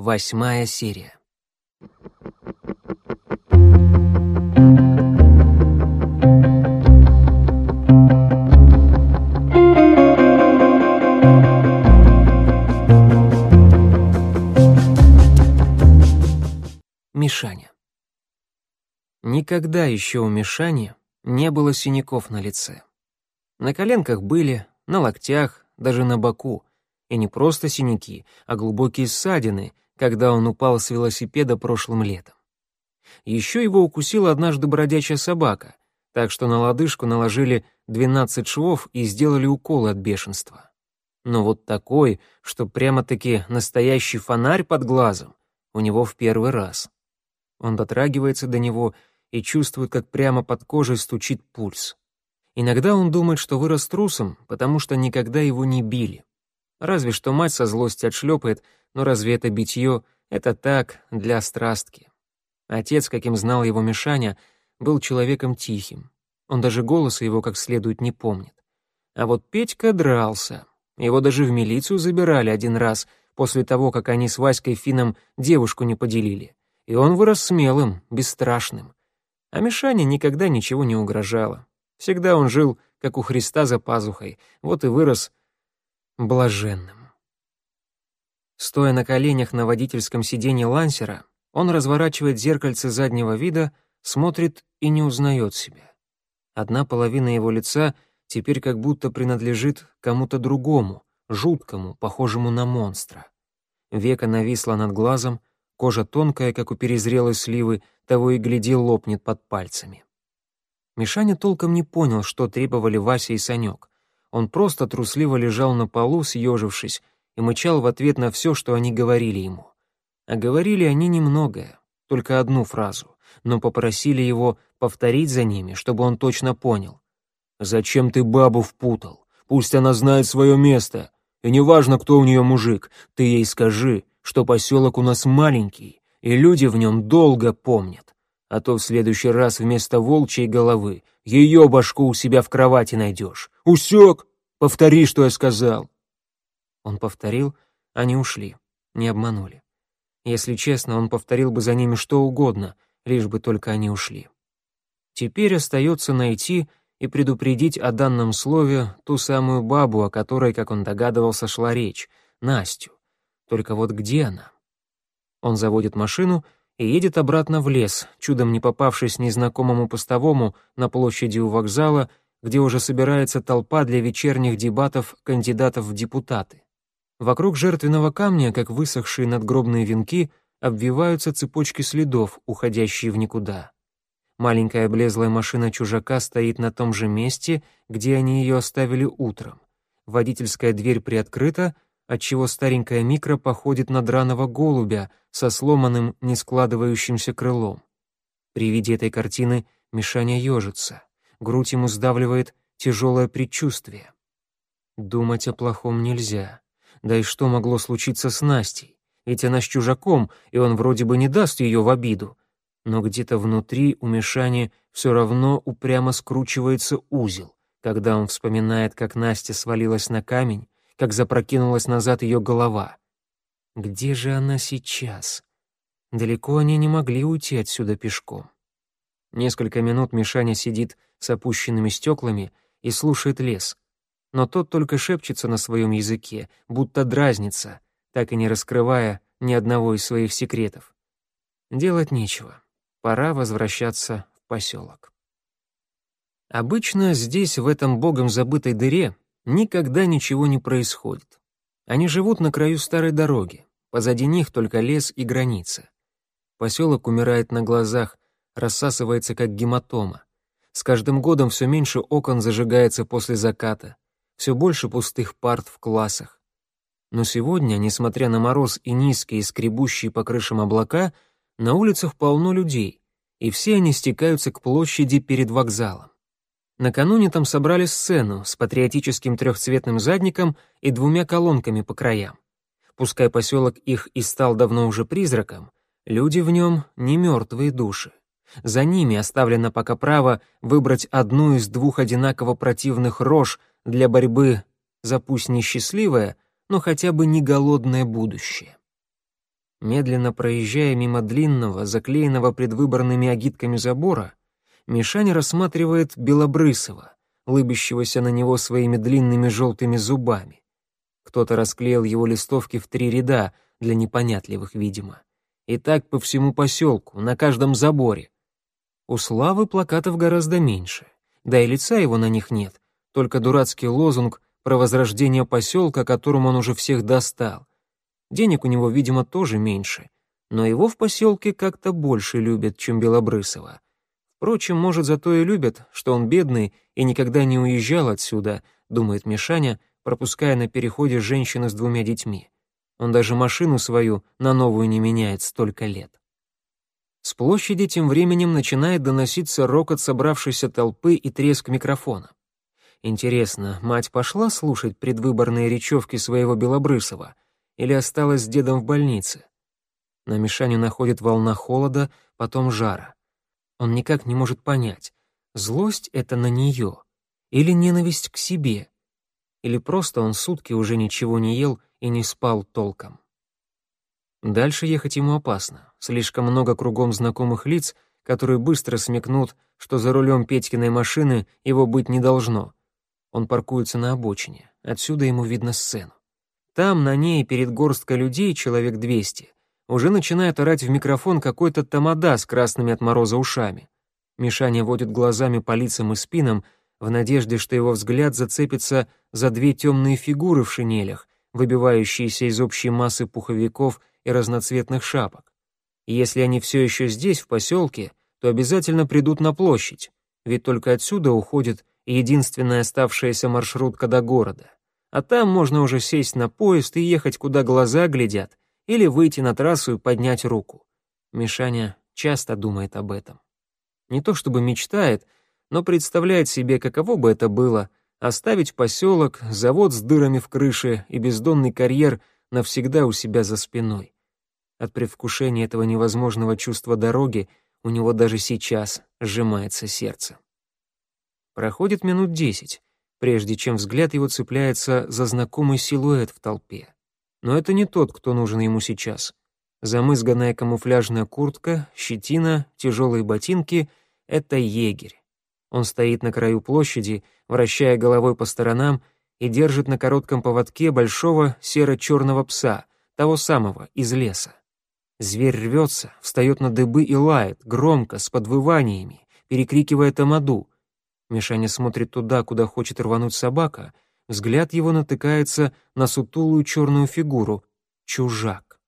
Восьмая серия. Мишаня. Никогда еще у Мишани не было синяков на лице. На коленках были, на локтях, даже на боку. И не просто синяки, а глубокие ссадины, когда он упал с велосипеда прошлым летом. Еще его укусила однажды бродячая собака, так что на лодыжку наложили 12 швов и сделали уколы от бешенства. Но вот такой, что прямо-таки настоящий фонарь под глазом, у него в первый раз. Он дотрагивается до него и чувствует, как прямо под кожей стучит пульс. Иногда он думает, что вырос трусом, потому что никогда его не били. Разве что мать со злости отшлепает, но разве это битье? Это так, для страстки. Отец, каким знал его Мишаня, был человеком тихим. Он даже голоса его как следует не помнит. А вот Петька дрался. Его даже в милицию забирали один раз, после того, как они с Васькой Фином девушку не поделили. И он вырос смелым, бесстрашным. А Мишане никогда ничего не угрожало. Всегда он жил, как у Христа за пазухой, вот и вырос блаженным. Стоя на коленях на водительском сиденье лансера, он разворачивает зеркальце заднего вида, смотрит и не узнает себя. Одна половина его лица теперь как будто принадлежит кому-то другому, жуткому, похожему на монстра. Века нависла над глазом, кожа тонкая, как у перезрелой сливы, того и гляди лопнет под пальцами. Мишаня толком не понял, что требовали Вася и Санек. Он просто трусливо лежал на полу, съежившись, и мычал в ответ на все, что они говорили ему. А говорили они немногое, только одну фразу, но попросили его повторить за ними, чтобы он точно понял. «Зачем ты бабу впутал? Пусть она знает свое место. И неважно, кто у нее мужик, ты ей скажи, что поселок у нас маленький, и люди в нем долго помнят. А то в следующий раз вместо волчьей головы ее башку у себя в кровати найдешь. Усек? Повтори, что я сказал. Он повторил, они ушли, не обманули. Если честно, он повторил бы за ними что угодно, лишь бы только они ушли. Теперь остается найти и предупредить о данном слове ту самую бабу, о которой, как он догадывался, шла речь, Настю. Только вот где она? Он заводит машину и едет обратно в лес, чудом не попавшись незнакомому постовому на площади у вокзала, где уже собирается толпа для вечерних дебатов кандидатов в депутаты. Вокруг жертвенного камня, как высохшие надгробные венки, обвиваются цепочки следов, уходящие в никуда. Маленькая облезлая машина чужака стоит на том же месте, где они ее оставили утром. Водительская дверь приоткрыта, отчего старенькая микро походит на драного голубя со сломанным, не складывающимся крылом. При виде этой картины Мишаня ежится, грудь ему сдавливает тяжелое предчувствие. Думать о плохом нельзя. Да и что могло случиться с Настей? Ведь она с чужаком, и он вроде бы не даст ее в обиду. Но где-то внутри у Мишани все равно упрямо скручивается узел, когда он вспоминает, как Настя свалилась на камень, как запрокинулась назад ее голова. Где же она сейчас? Далеко они не могли уйти отсюда пешком. Несколько минут Мишаня сидит с опущенными стеклами и слушает лес. Но тот только шепчется на своем языке, будто дразнится, так и не раскрывая ни одного из своих секретов. Делать нечего. Пора возвращаться в поселок. Обычно здесь, в этом богом забытой дыре, никогда ничего не происходит. Они живут на краю старой дороги, позади них только лес и граница. Поселок умирает на глазах, рассасывается как гематома. С каждым годом все меньше окон зажигается после заката, все больше пустых парт в классах. Но сегодня, несмотря на мороз и низкие, скребущие по крышам облака, на улицах полно людей, и все они стекаются к площади перед вокзалом. Накануне там собрали сцену с патриотическим трехцветным задником и двумя колонками по краям. Пускай поселок их и стал давно уже призраком, люди в нем не мертвые души. За ними оставлено пока право выбрать одну из двух одинаково противных рож для борьбы за пусть несчастливое, но хотя бы не голодное будущее. Медленно проезжая мимо длинного, заклеенного предвыборными агитками забора, Мишаня рассматривает Белобрысова, лыбящегося на него своими длинными желтыми зубами. Кто-то расклеил его листовки в три ряда, для непонятливых, видимо. И так по всему поселку, на каждом заборе. У Славы плакатов гораздо меньше, да и лица его на них нет, только дурацкий лозунг про возрождение поселка, которым он уже всех достал. Денег у него, видимо, тоже меньше, но его в поселке как-то больше любят, чем Белобрысова. Впрочем, может, зато и любят, что он бедный и никогда не уезжал отсюда, думает Мишаня, пропуская на переходе женщину с двумя детьми. Он даже машину свою на новую не меняет столько лет. С площади тем временем начинает доноситься рокот собравшейся толпы и треск микрофона. Интересно, мать пошла слушать предвыборные речевки своего Белобрысова или осталась с дедом в больнице? На Мишаню находит волна холода, потом жара. Он никак не может понять, злость — это на нее или ненависть к себе, или просто он сутки уже ничего не ел и не спал толком. Дальше ехать ему опасно, слишком много кругом знакомых лиц, которые быстро смекнут, что за рулем Петькиной машины его быть не должно. Он паркуется на обочине, отсюда ему видно сцену. Там, на ней, перед горсткой людей, человек двести, уже начинает орать в микрофон какой-то тамада с красными от мороза ушами. Мишаня водит глазами по лицам и спинам, в надежде, что его взгляд зацепится за две темные фигуры в шинелях, выбивающиеся из общей массы пуховиков и разноцветных шапок. Если они все еще здесь, в поселке, то обязательно придут на площадь, ведь только отсюда уходит единственная оставшаяся маршрутка до города. А там можно уже сесть на поезд и ехать, куда глаза глядят, или выйти на трассу и поднять руку. Мишаня часто думает об этом. Не то чтобы мечтает, но представляет себе, каково бы это было — оставить поселок, завод с дырами в крыше и бездонный карьер навсегда у себя за спиной. От предвкушения этого невозможного чувства дороги у него даже сейчас сжимается сердце. Проходит минут десять, прежде чем взгляд его цепляется за знакомый силуэт в толпе. Но это не тот, кто нужен ему сейчас. Замызганная камуфляжная куртка, щетина, тяжелые ботинки — это егерь. Он стоит на краю площади, вращая головой по сторонам и держит на коротком поводке большого серо-черного пса, того самого, из леса. Зверь рвется, встает на дыбы и лает, громко, с подвываниями, перекрикивая тамаду. Мишаня смотрит туда, куда хочет рвануть собака, взгляд его натыкается на сутулую черную фигуру — чужак.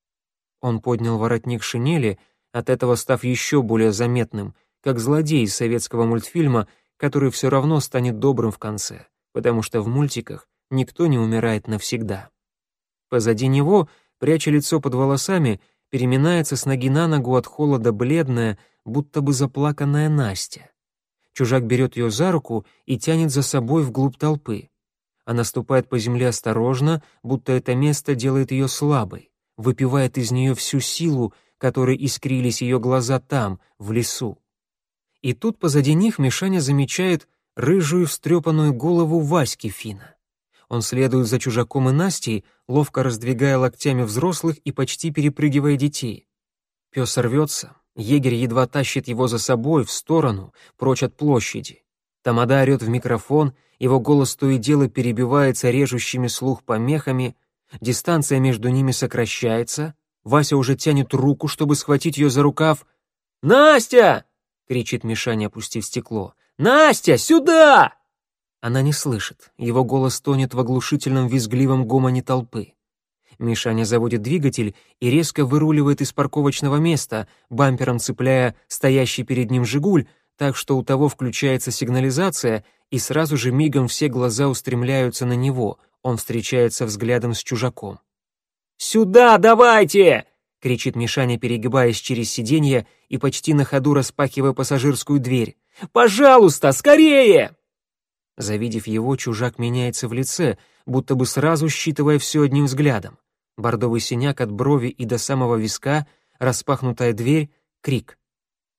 Он поднял воротник шинели, от этого став еще более заметным — как злодей из советского мультфильма, который все равно станет добрым в конце, потому что в мультиках никто не умирает навсегда. Позади него, пряча лицо под волосами, переминается с ноги на ногу от холода бледная, будто бы заплаканная Настя. Чужак берет ее за руку и тянет за собой вглубь толпы. Она ступает по земле осторожно, будто это место делает ее слабой, выпивает из нее всю силу, которой искрились ее глаза там, в лесу. И тут позади них Мишаня замечает рыжую встрепанную голову Васьки Фина. Он следует за чужаком и Настей, ловко раздвигая локтями взрослых и почти перепрыгивая детей. Пес рвется, егерь едва тащит его за собой в сторону, прочь от площади. Тамада орет в микрофон, его голос то и дело перебивается режущими слух помехами, дистанция между ними сокращается, Вася уже тянет руку, чтобы схватить ее за рукав. «Настя!» кричит Мишаня, опустив стекло. «Настя, сюда!» Она не слышит, его голос тонет в оглушительном визгливом гомоне толпы. Мишаня заводит двигатель и резко выруливает из парковочного места, бампером цепляя стоящий перед ним «Жигуль», так что у того включается сигнализация, и сразу же мигом все глаза устремляются на него, он встречается взглядом с чужаком. «Сюда давайте!» — кричит Мишаня, перегибаясь через сиденье и почти на ходу распахивая пассажирскую дверь. «Пожалуйста, скорее!» Завидев его, чужак меняется в лице, будто бы сразу считывая все одним взглядом. Бордовый синяк от брови и до самого виска, распахнутая дверь, крик.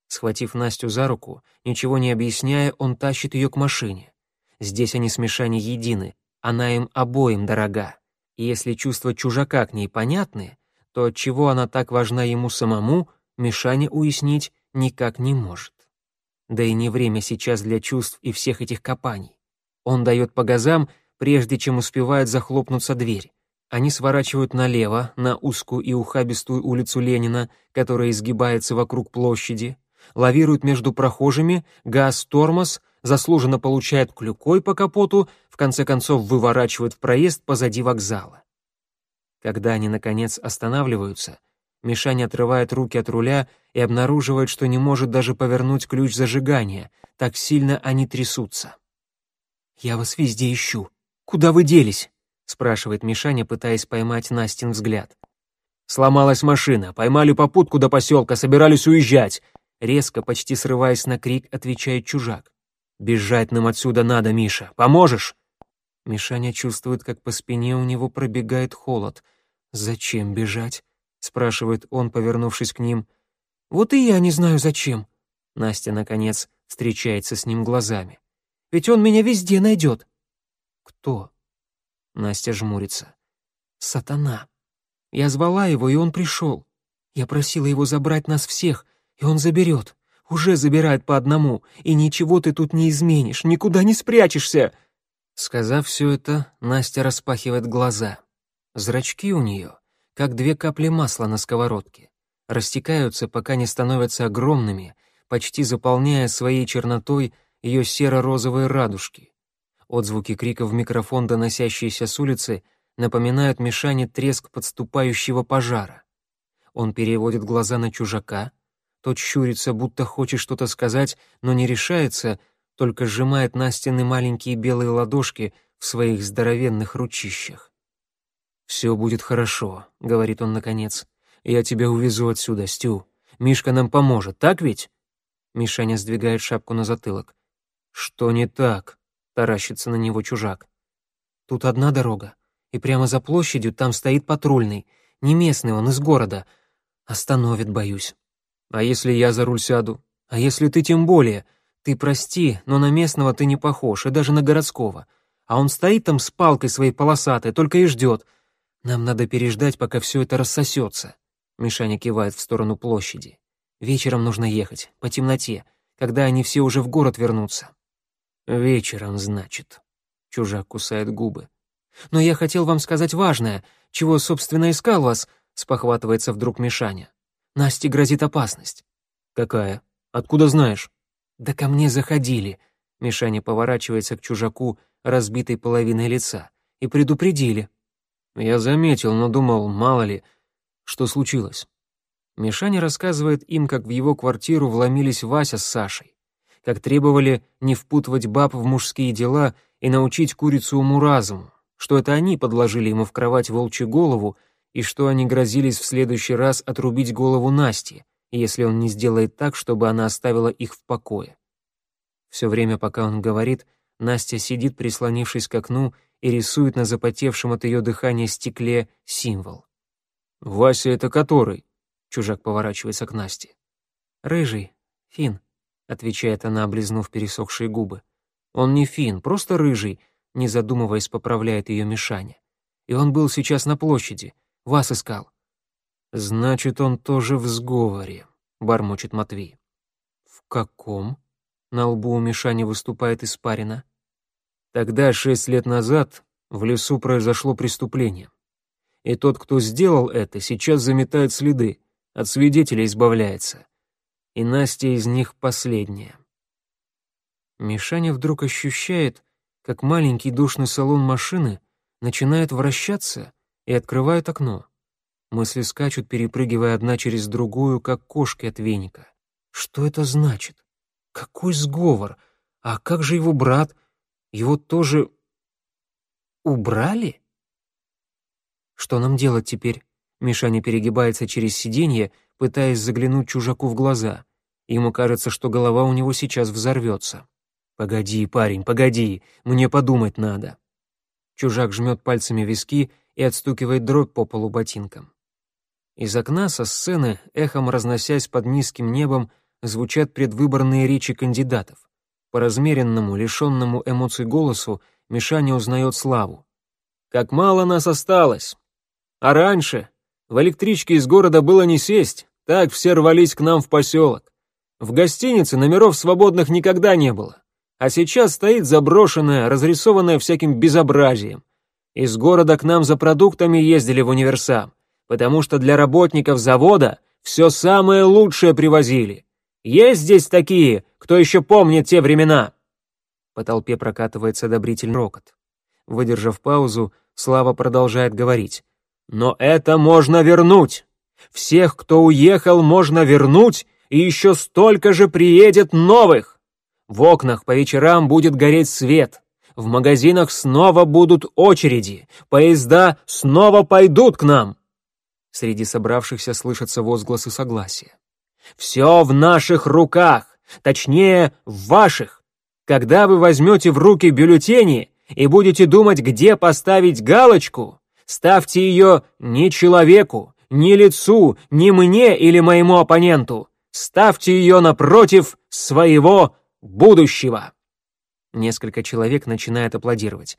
Схватив Настю за руку, ничего не объясняя, он тащит ее к машине. Здесь они с Мишаней едины, она им обоим дорога. И если чувства чужака к ней понятны, то отчего она так важна ему самому, Мишаня уяснить никак не может. Да и не время сейчас для чувств и всех этих копаний. Он дает по газам, прежде чем успевает захлопнуться дверь. Они сворачивают налево, на узкую и ухабистую улицу Ленина, которая изгибается вокруг площади, лавируют между прохожими, газ-тормоз, заслуженно получает клюкой по капоту, в конце концов выворачивают в проезд позади вокзала. Когда они, наконец, останавливаются, Мишаня отрывает руки от руля и обнаруживает, что не может даже повернуть ключ зажигания, так сильно они трясутся. «Я вас везде ищу. Куда вы делись?» — спрашивает Мишаня, пытаясь поймать Настин взгляд. «Сломалась машина, поймали попутку до поселка, собирались уезжать!» Резко, почти срываясь на крик, отвечает чужак. «Бежать нам отсюда надо, Миша. Поможешь?» Мишаня чувствует, как по спине у него пробегает холод. «Зачем бежать?» — спрашивает он, повернувшись к ним. «Вот и я не знаю, зачем». Настя, наконец, встречается с ним глазами. «Ведь он меня везде найдет». «Кто?» Настя жмурится. «Сатана. Я звала его, и он пришел. Я просила его забрать нас всех, и он заберет. Уже забирает по одному, и ничего ты тут не изменишь, никуда не спрячешься!» Сказав все это, Настя распахивает глаза. Зрачки у нее, как две капли масла на сковородке, растекаются, пока не становятся огромными, почти заполняя своей чернотой ее серо-розовые радужки. Отзвуки криков в микрофон, доносящиеся с улицы, напоминают Мишане треск подступающего пожара. Он переводит глаза на чужака, тот щурится, будто хочет что-то сказать, но не решается, только сжимает Настины маленькие белые ладошки в своих здоровенных ручищах. «Все будет хорошо», — говорит он наконец. «Я тебя увезу отсюда, Стю. Мишка нам поможет, так ведь?» Мишаня сдвигает шапку на затылок. «Что не так?» — таращится на него чужак. «Тут одна дорога, и прямо за площадью там стоит патрульный. Не местный он, из города. Остановит, боюсь. А если я за руль сяду? А если ты тем более? Ты прости, но на местного ты не похож, и даже на городского. А он стоит там с палкой своей полосатой, только и ждет. Нам надо переждать, пока все это рассосется. Мишаня кивает в сторону площади. Вечером нужно ехать, по темноте, когда они все уже в город вернутся. Вечером, значит. Чужак кусает губы. Но я хотел вам сказать важное, чего, собственно, искал вас, спохватывается вдруг Мишаня. Насте грозит опасность. Какая? Откуда знаешь? Да ко мне заходили. Мишаня поворачивается к чужаку разбитой половиной лица. И предупредили. Я заметил, но думал, мало ли, что случилось. Мишаня рассказывает им, как в его квартиру вломились Вася с Сашей, как требовали не впутывать баб в мужские дела и научить курицу уму-разуму, что это они подложили ему в кровать волчью голову и что они грозились в следующий раз отрубить голову Насти, если он не сделает так, чтобы она оставила их в покое. Все время, пока он говорит, Настя сидит, прислонившись к окну, и рисует на запотевшем от ее дыхания стекле символ. «Вася это который?» — чужак поворачивается к Насте. «Рыжий, Фин», — отвечает она, облизнув пересохшие губы. «Он не Фин, просто рыжий», — не задумываясь, поправляет ее Мишаня. «И он был сейчас на площади. Вас искал». «Значит, он тоже в сговоре», — бормочет Матвей. «В каком?» — на лбу у Мишани выступает испарина. «Тогда, шесть лет назад, в лесу произошло преступление. И тот, кто сделал это, сейчас заметает следы, от свидетелей избавляется. И Настя из них последняя». Мишаня вдруг ощущает, как маленький душный салон машины начинает вращаться и открывает окно. Мысли скачут, перепрыгивая одна через другую, как кошки от веника. Что это значит? Какой сговор? А как же его брат? Его тоже убрали? Что нам делать теперь? Мишаня перегибается через сиденье, пытаясь заглянуть чужаку в глаза. Ему кажется, что голова у него сейчас взорвется. «Погоди, парень, погоди, мне подумать надо». Чужак жмет пальцами виски и отстукивает дробь по полу ботинком. Из окна со сцены, эхом разносясь под низким небом, звучат предвыборные речи кандидатов. По размеренному, лишенному эмоций голосу Мишаня узнает славу. «Как мало нас осталось! А раньше В электричке из города было не сесть, так все рвались к нам в поселок. В гостинице номеров свободных никогда не было. А сейчас стоит заброшенная, разрисованная всяким безобразием. Из города к нам за продуктами ездили в универсам, потому что для работников завода все самое лучшее привозили. Есть здесь такие, кто еще помнит те времена?» По толпе прокатывается одобрительный рокот. Выдержав паузу, Слава продолжает говорить. «Но это можно вернуть! Всех, кто уехал, можно вернуть, и еще столько же приедет новых! В окнах по вечерам будет гореть свет, в магазинах снова будут очереди, поезда снова пойдут к нам!» Среди собравшихся слышатся возгласы согласия. «Все в наших руках, точнее, в ваших. Когда вы возьмете в руки бюллетени и будете думать, где поставить галочку, ставьте ее не человеку, не лицу, не мне или моему оппоненту. Ставьте ее напротив своего будущего. Несколько человек начинает аплодировать.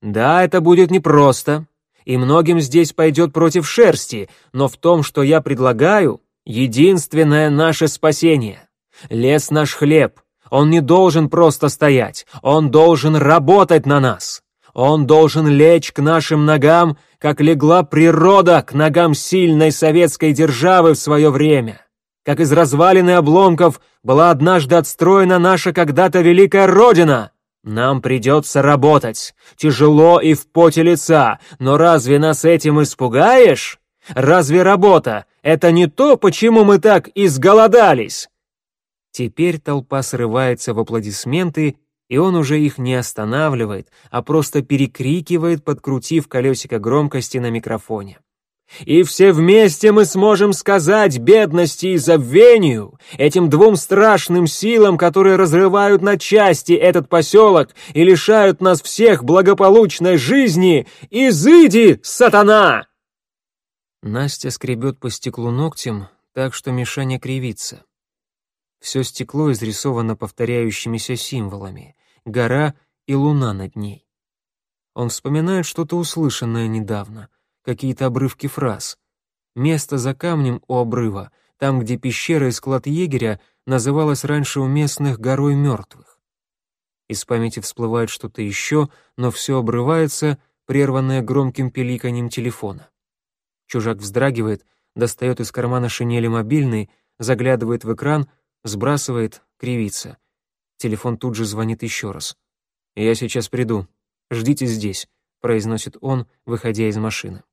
Да, это будет непросто, и многим здесь пойдет против шерсти, но в том, что я предлагаю, единственное наше спасение. Лес наш хлеб, он не должен просто стоять, он должен работать на нас. Он должен лечь к нашим ногам, как легла природа к ногам сильной советской державы в свое время. Как из развалины обломков была однажды отстроена наша когда-то великая Родина. Нам придется работать, тяжело и в поте лица, но разве нас этим испугаешь? Разве работа — это не то, почему мы так изголодались? Теперь толпа срывается в аплодисменты, и он уже их не останавливает, а просто перекрикивает, подкрутив колесико громкости на микрофоне. И все вместе мы сможем сказать бедности и забвению, этим двум страшным силам, которые разрывают на части этот поселок и лишают нас всех благополучной жизни, изыди, сатана!» Настя скребет по стеклу ногтем, так что Мишаня кривится. Все стекло изрисовано повторяющимися символами, гора и луна над ней. Он вспоминает что-то услышанное недавно, какие-то обрывки фраз. Место за камнем у обрыва, там, где пещера и склад егеря называлась раньше у местных горой мертвых. Из памяти всплывает что-то еще, но все обрывается, прерванное громким пиликаньем телефона. Чужак вздрагивает, достает из кармана шинели мобильный, заглядывает в экран — Сбрасывает, кривится. Телефон тут же звонит еще раз. «Я сейчас приду. Ждите здесь», — произносит он, выходя из машины.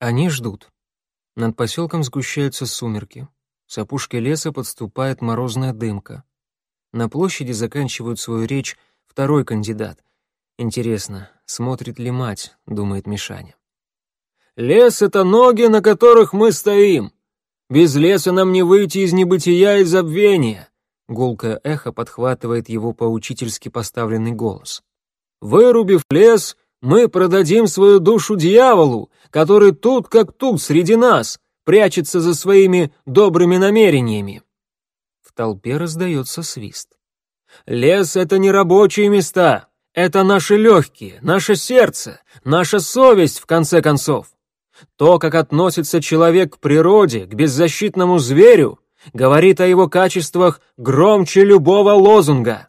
Они ждут. Над поселком сгущаются сумерки. С опушки леса подступает морозная дымка. На площади заканчивает свою речь второй кандидат. Интересно, смотрит ли мать, думает Мишаня. «Лес — это ноги, на которых мы стоим. Без леса нам не выйти из небытия и забвения!» Гулкое эхо подхватывает его поучительски поставленный голос. «Вырубив лес, мы продадим свою душу дьяволу, который тут как тут среди нас, прячется за своими добрыми намерениями». В толпе раздается свист. «Лес — это не рабочие места, это наши легкие, наше сердце, наша совесть, в конце концов. То, как относится человек к природе, к беззащитному зверю, говорит о его качествах громче любого лозунга.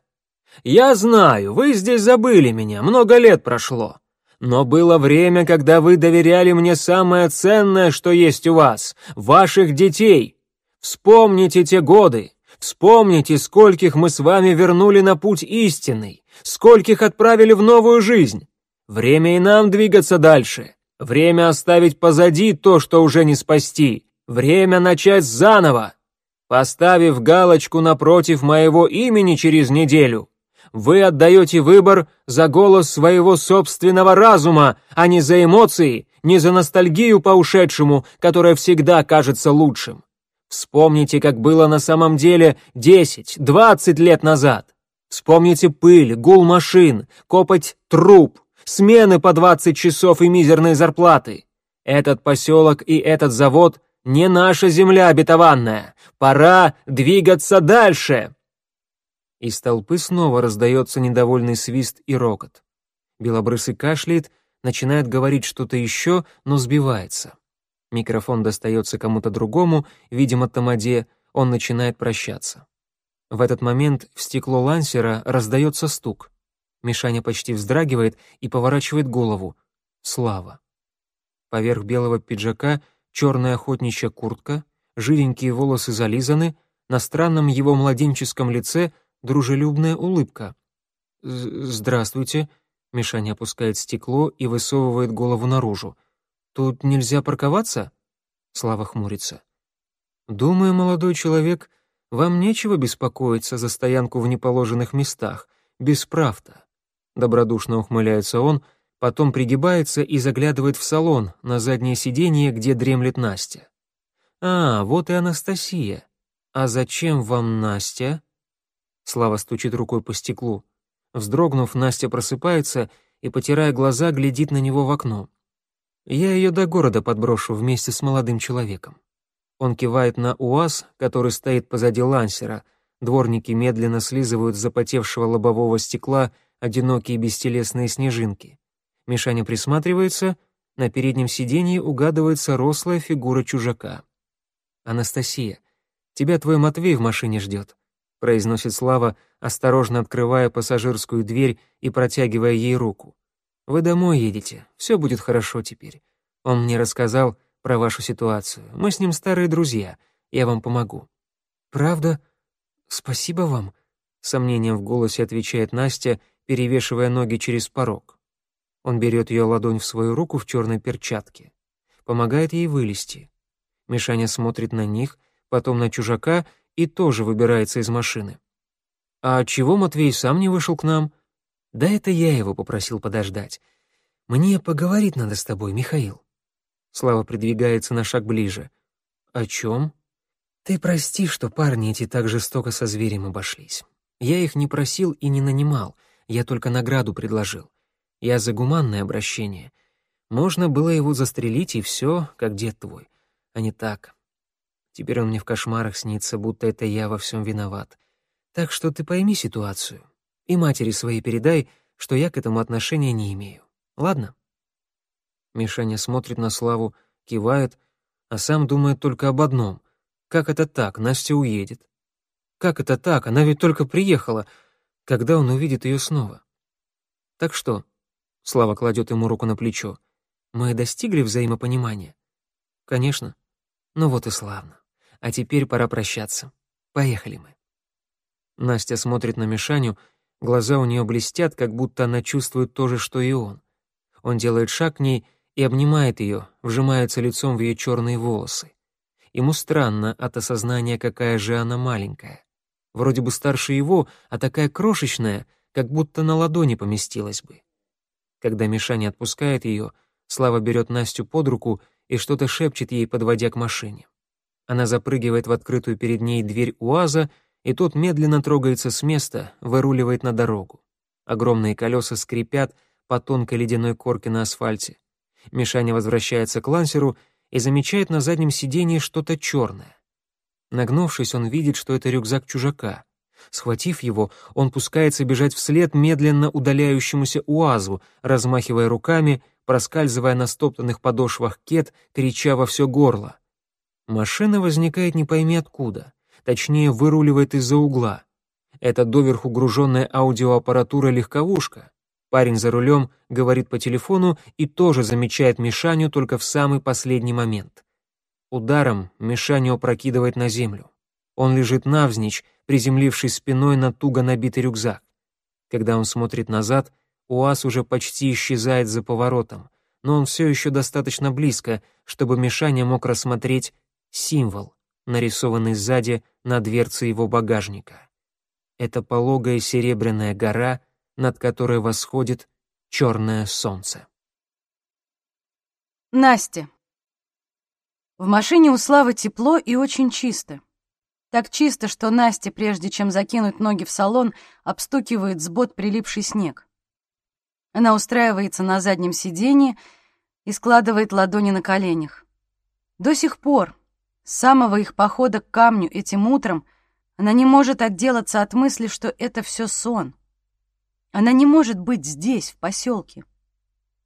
Я знаю, вы здесь забыли меня, много лет прошло. Но было время, когда вы доверяли мне самое ценное, что есть у вас — ваших детей. Вспомните те годы, вспомните, скольких мы с вами вернули на путь истинный, скольких отправили в новую жизнь. Время и нам двигаться дальше. Время оставить позади то, что уже не спасти. Время начать заново. Поставив галочку напротив моего имени через неделю, вы отдаете выбор за голос своего собственного разума, а не за эмоции, не за ностальгию по ушедшему, которая всегда кажется лучшим. Вспомните, как было на самом деле 10-20 лет назад. Вспомните пыль, гул машин, копоть труп, смены по 20 часов и мизерные зарплаты. Этот поселок и этот завод не наша земля обетованная. Пора двигаться дальше. Из толпы снова раздается недовольный свист и рокот. Белобрысый кашляет, начинает говорить что-то еще, но сбивается. Микрофон достается кому-то другому, видимо, Тамаде, он начинает прощаться. В этот момент в стекло лансера раздается стук. Мишаня почти вздрагивает и поворачивает голову. Слава. Поверх белого пиджака черная охотничья куртка, жиденькие волосы зализаны, на странном его младенческом лице дружелюбная улыбка. «Здравствуйте», — Мишаня опускает стекло и высовывает голову наружу. «Тут нельзя парковаться?» Слава хмурится. «Думаю, молодой человек, вам нечего беспокоиться за стоянку в неположенных местах, без прав-то». Добродушно ухмыляется он, потом пригибается и заглядывает в салон, на заднее сиденье, где дремлет Настя. «А, вот и Анастасия. А зачем вам Настя?» Слава стучит рукой по стеклу. Вздрогнув, Настя просыпается и, потирая глаза, глядит на него в окно. «Я ее до города подброшу вместе с молодым человеком». Он кивает на УАЗ, который стоит позади лансера. Дворники медленно слизывают с запотевшего лобового стекла одинокие бестелесные снежинки. Мишаня присматривается, на переднем сиденье угадывается рослая фигура чужака. «Анастасия, тебя твой Матвей в машине ждет», — произносит Слава, осторожно открывая пассажирскую дверь и протягивая ей руку. «Вы домой едете, все будет хорошо теперь. Он мне рассказал про вашу ситуацию. Мы с ним старые друзья, я вам помогу». «Правда? Спасибо вам», — сомнением в голосе отвечает Настя перевешивая ноги через порог. Он берет ее ладонь в свою руку в черной перчатке, помогает ей вылезти. Мишаня смотрит на них, потом на чужака и тоже выбирается из машины. «А чего Матвей сам не вышел к нам?» «Да это я его попросил подождать. Мне поговорить надо с тобой, Михаил». Слава придвигается на шаг ближе. «О чем?» «Ты прости, что парни эти так жестоко со зверем обошлись. Я их не просил и не нанимал — я только награду предложил. Я за гуманное обращение. Можно было его застрелить, и все, как дед твой. А не так. Теперь он мне в кошмарах снится, будто это я во всем виноват. Так что ты пойми ситуацию. И матери своей передай, что я к этому отношения не имею. Ладно?» Мишаня смотрит на Славу, кивает, а сам думает только об одном. Как это так, Настя уедет? Как это так, она ведь только приехала, когда он увидит ее снова. Так что, Слава кладет ему руку на плечо, мы достигли взаимопонимания? Конечно. Ну вот и славно. А теперь пора прощаться. Поехали мы. Настя смотрит на Мишаню, глаза у нее блестят, как будто она чувствует то же, что и он. Он делает шаг к ней и обнимает ее, вжимается лицом в ее черные волосы. Ему странно от осознания, какая же она маленькая. Вроде бы старше его, а такая крошечная, как будто на ладони поместилась бы. Когда Мишаня отпускает ее, Слава берет Настю под руку и что-то шепчет ей, подводя к машине. Она запрыгивает в открытую перед ней дверь УАЗа, и тот медленно трогается с места, выруливает на дорогу. Огромные колеса скрипят по тонкой ледяной корке на асфальте. Мишаня возвращается к лансеру и замечает на заднем сидении что-то черное. Нагнувшись, он видит, что это рюкзак чужака. Схватив его, он пускается бежать вслед медленно удаляющемуся УАЗу, размахивая руками, проскальзывая на стоптанных подошвах кет, крича во все горло. Машина возникает не пойми откуда, точнее выруливает из-за угла. Это доверху груженная аудиоаппаратура легковушка. Парень за рулем говорит по телефону и тоже замечает Мишаню только в самый последний момент. Ударом Мишаню опрокидывает на землю. Он лежит навзничь, приземлившись спиной на туго набитый рюкзак. Когда он смотрит назад, УАЗ уже почти исчезает за поворотом, но он все еще достаточно близко, чтобы Мишаня мог рассмотреть символ, нарисованный сзади на дверце его багажника. Это пологая серебряная гора, над которой восходит черное солнце. Настя. В машине у Славы тепло и очень чисто. Так чисто, что Настя, прежде чем закинуть ноги в салон, обстукивает с бот прилипший снег. Она устраивается на заднем сиденье и складывает ладони на коленях. До сих пор, с самого их похода к камню этим утром, она не может отделаться от мысли, что это все сон. Она не может быть здесь, в поселке.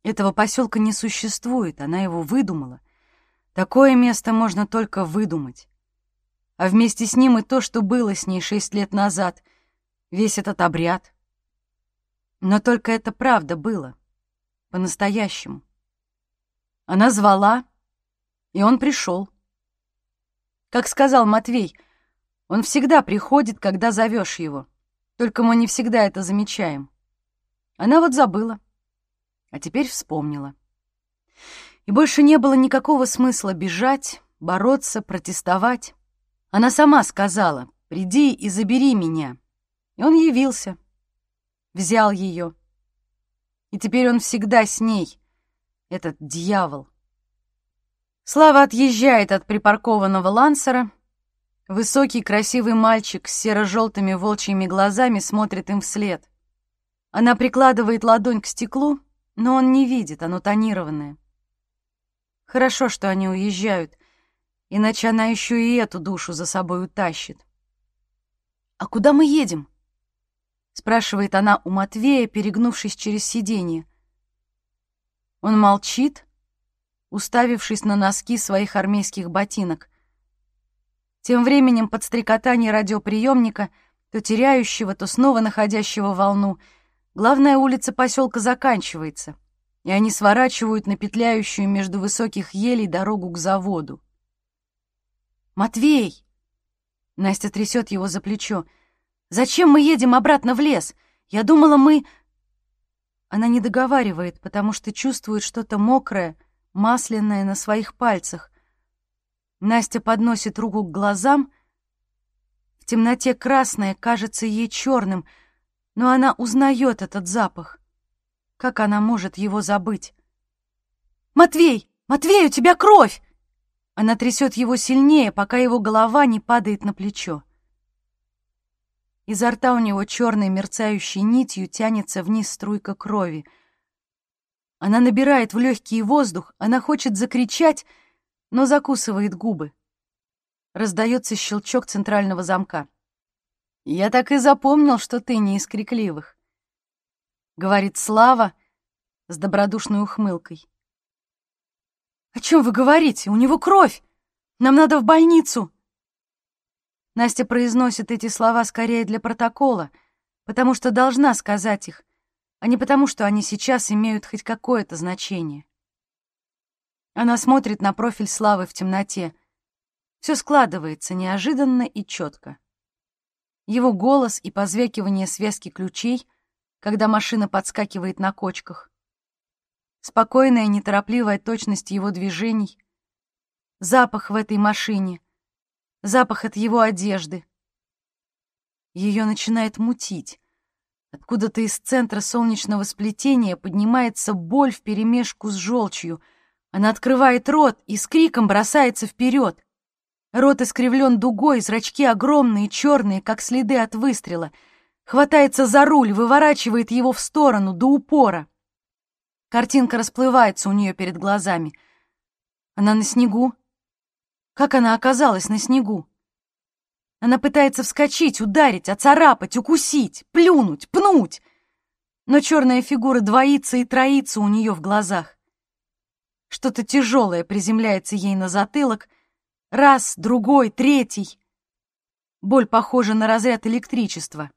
Этого поселка не существует, она его выдумала. Такое место можно только выдумать. А вместе с ним и то, что было с ней шесть лет назад, весь этот обряд. Но только это правда было, по-настоящему. Она звала, и он пришел. Как сказал Матвей, он всегда приходит, когда зовешь его. Только мы не всегда это замечаем. Она вот забыла, а теперь вспомнила. И больше не было никакого смысла бежать, бороться, протестовать. Она сама сказала «Приди и забери меня». И он явился, взял ее. И теперь он всегда с ней, этот дьявол. Слава отъезжает от припаркованного лансера. Высокий красивый мальчик с серо-желтыми волчьими глазами смотрит им вслед. Она прикладывает ладонь к стеклу, но он не видит, оно тонированное. Хорошо, что они уезжают, иначе она еще и эту душу за собой утащит. «А куда мы едем?» — спрашивает она у Матвея, перегнувшись через сиденье. Он молчит, уставившись на носки своих армейских ботинок. Тем временем под стрекотание радиоприемника, то теряющего, то снова находящего волну, главная улица поселка заканчивается, и они сворачивают на петляющую между высоких елей дорогу к заводу. «Матвей!» Настя трясет его за плечо. «Зачем мы едем обратно в лес? Я думала, мы...» Она не договаривает, потому что чувствует что-то мокрое, масляное на своих пальцах. Настя подносит руку к глазам. В темноте красное кажется ей черным, но она узнает этот запах. Как она может его забыть? «Матвей! Матвей, у тебя кровь!» Она трясет его сильнее, пока его голова не падает на плечо. Изо рта у него черной мерцающей нитью тянется вниз струйка крови — она набирает в легкий воздух, она хочет закричать, но закусывает губы. Раздается щелчок центрального замка. «Я так и запомнил, что ты не из крикливых», — говорит Слава с добродушной ухмылкой. «О чем вы говорите? У него кровь! Нам надо в больницу!» Настя произносит эти слова скорее для протокола, потому что должна сказать их, а не потому, что они сейчас имеют хоть какое-то значение. Она смотрит на профиль Славы в темноте. Все складывается неожиданно и четко. Его голос и позвякивание связки ключей, когда машина подскакивает на кочках. Спокойная, неторопливая точность его движений. Запах в этой машине. Запах от его одежды. Ее начинает мутить. Откуда-то из центра солнечного сплетения поднимается боль вперемешку с желчью. Она открывает рот и с криком бросается вперед. Рот искривлен дугой, зрачки огромные, черные, как следы от выстрела. Хватается за руль, выворачивает его в сторону, до упора. Картинка расплывается у нее перед глазами. Она на снегу. Как она оказалась на снегу? Она пытается вскочить, ударить, оцарапать, укусить, плюнуть, пнуть. Но черная фигура двоится и троится у нее в глазах. Что-то тяжелое приземляется ей на затылок. Раз, другой, третий. Боль похожа на разряд электричества.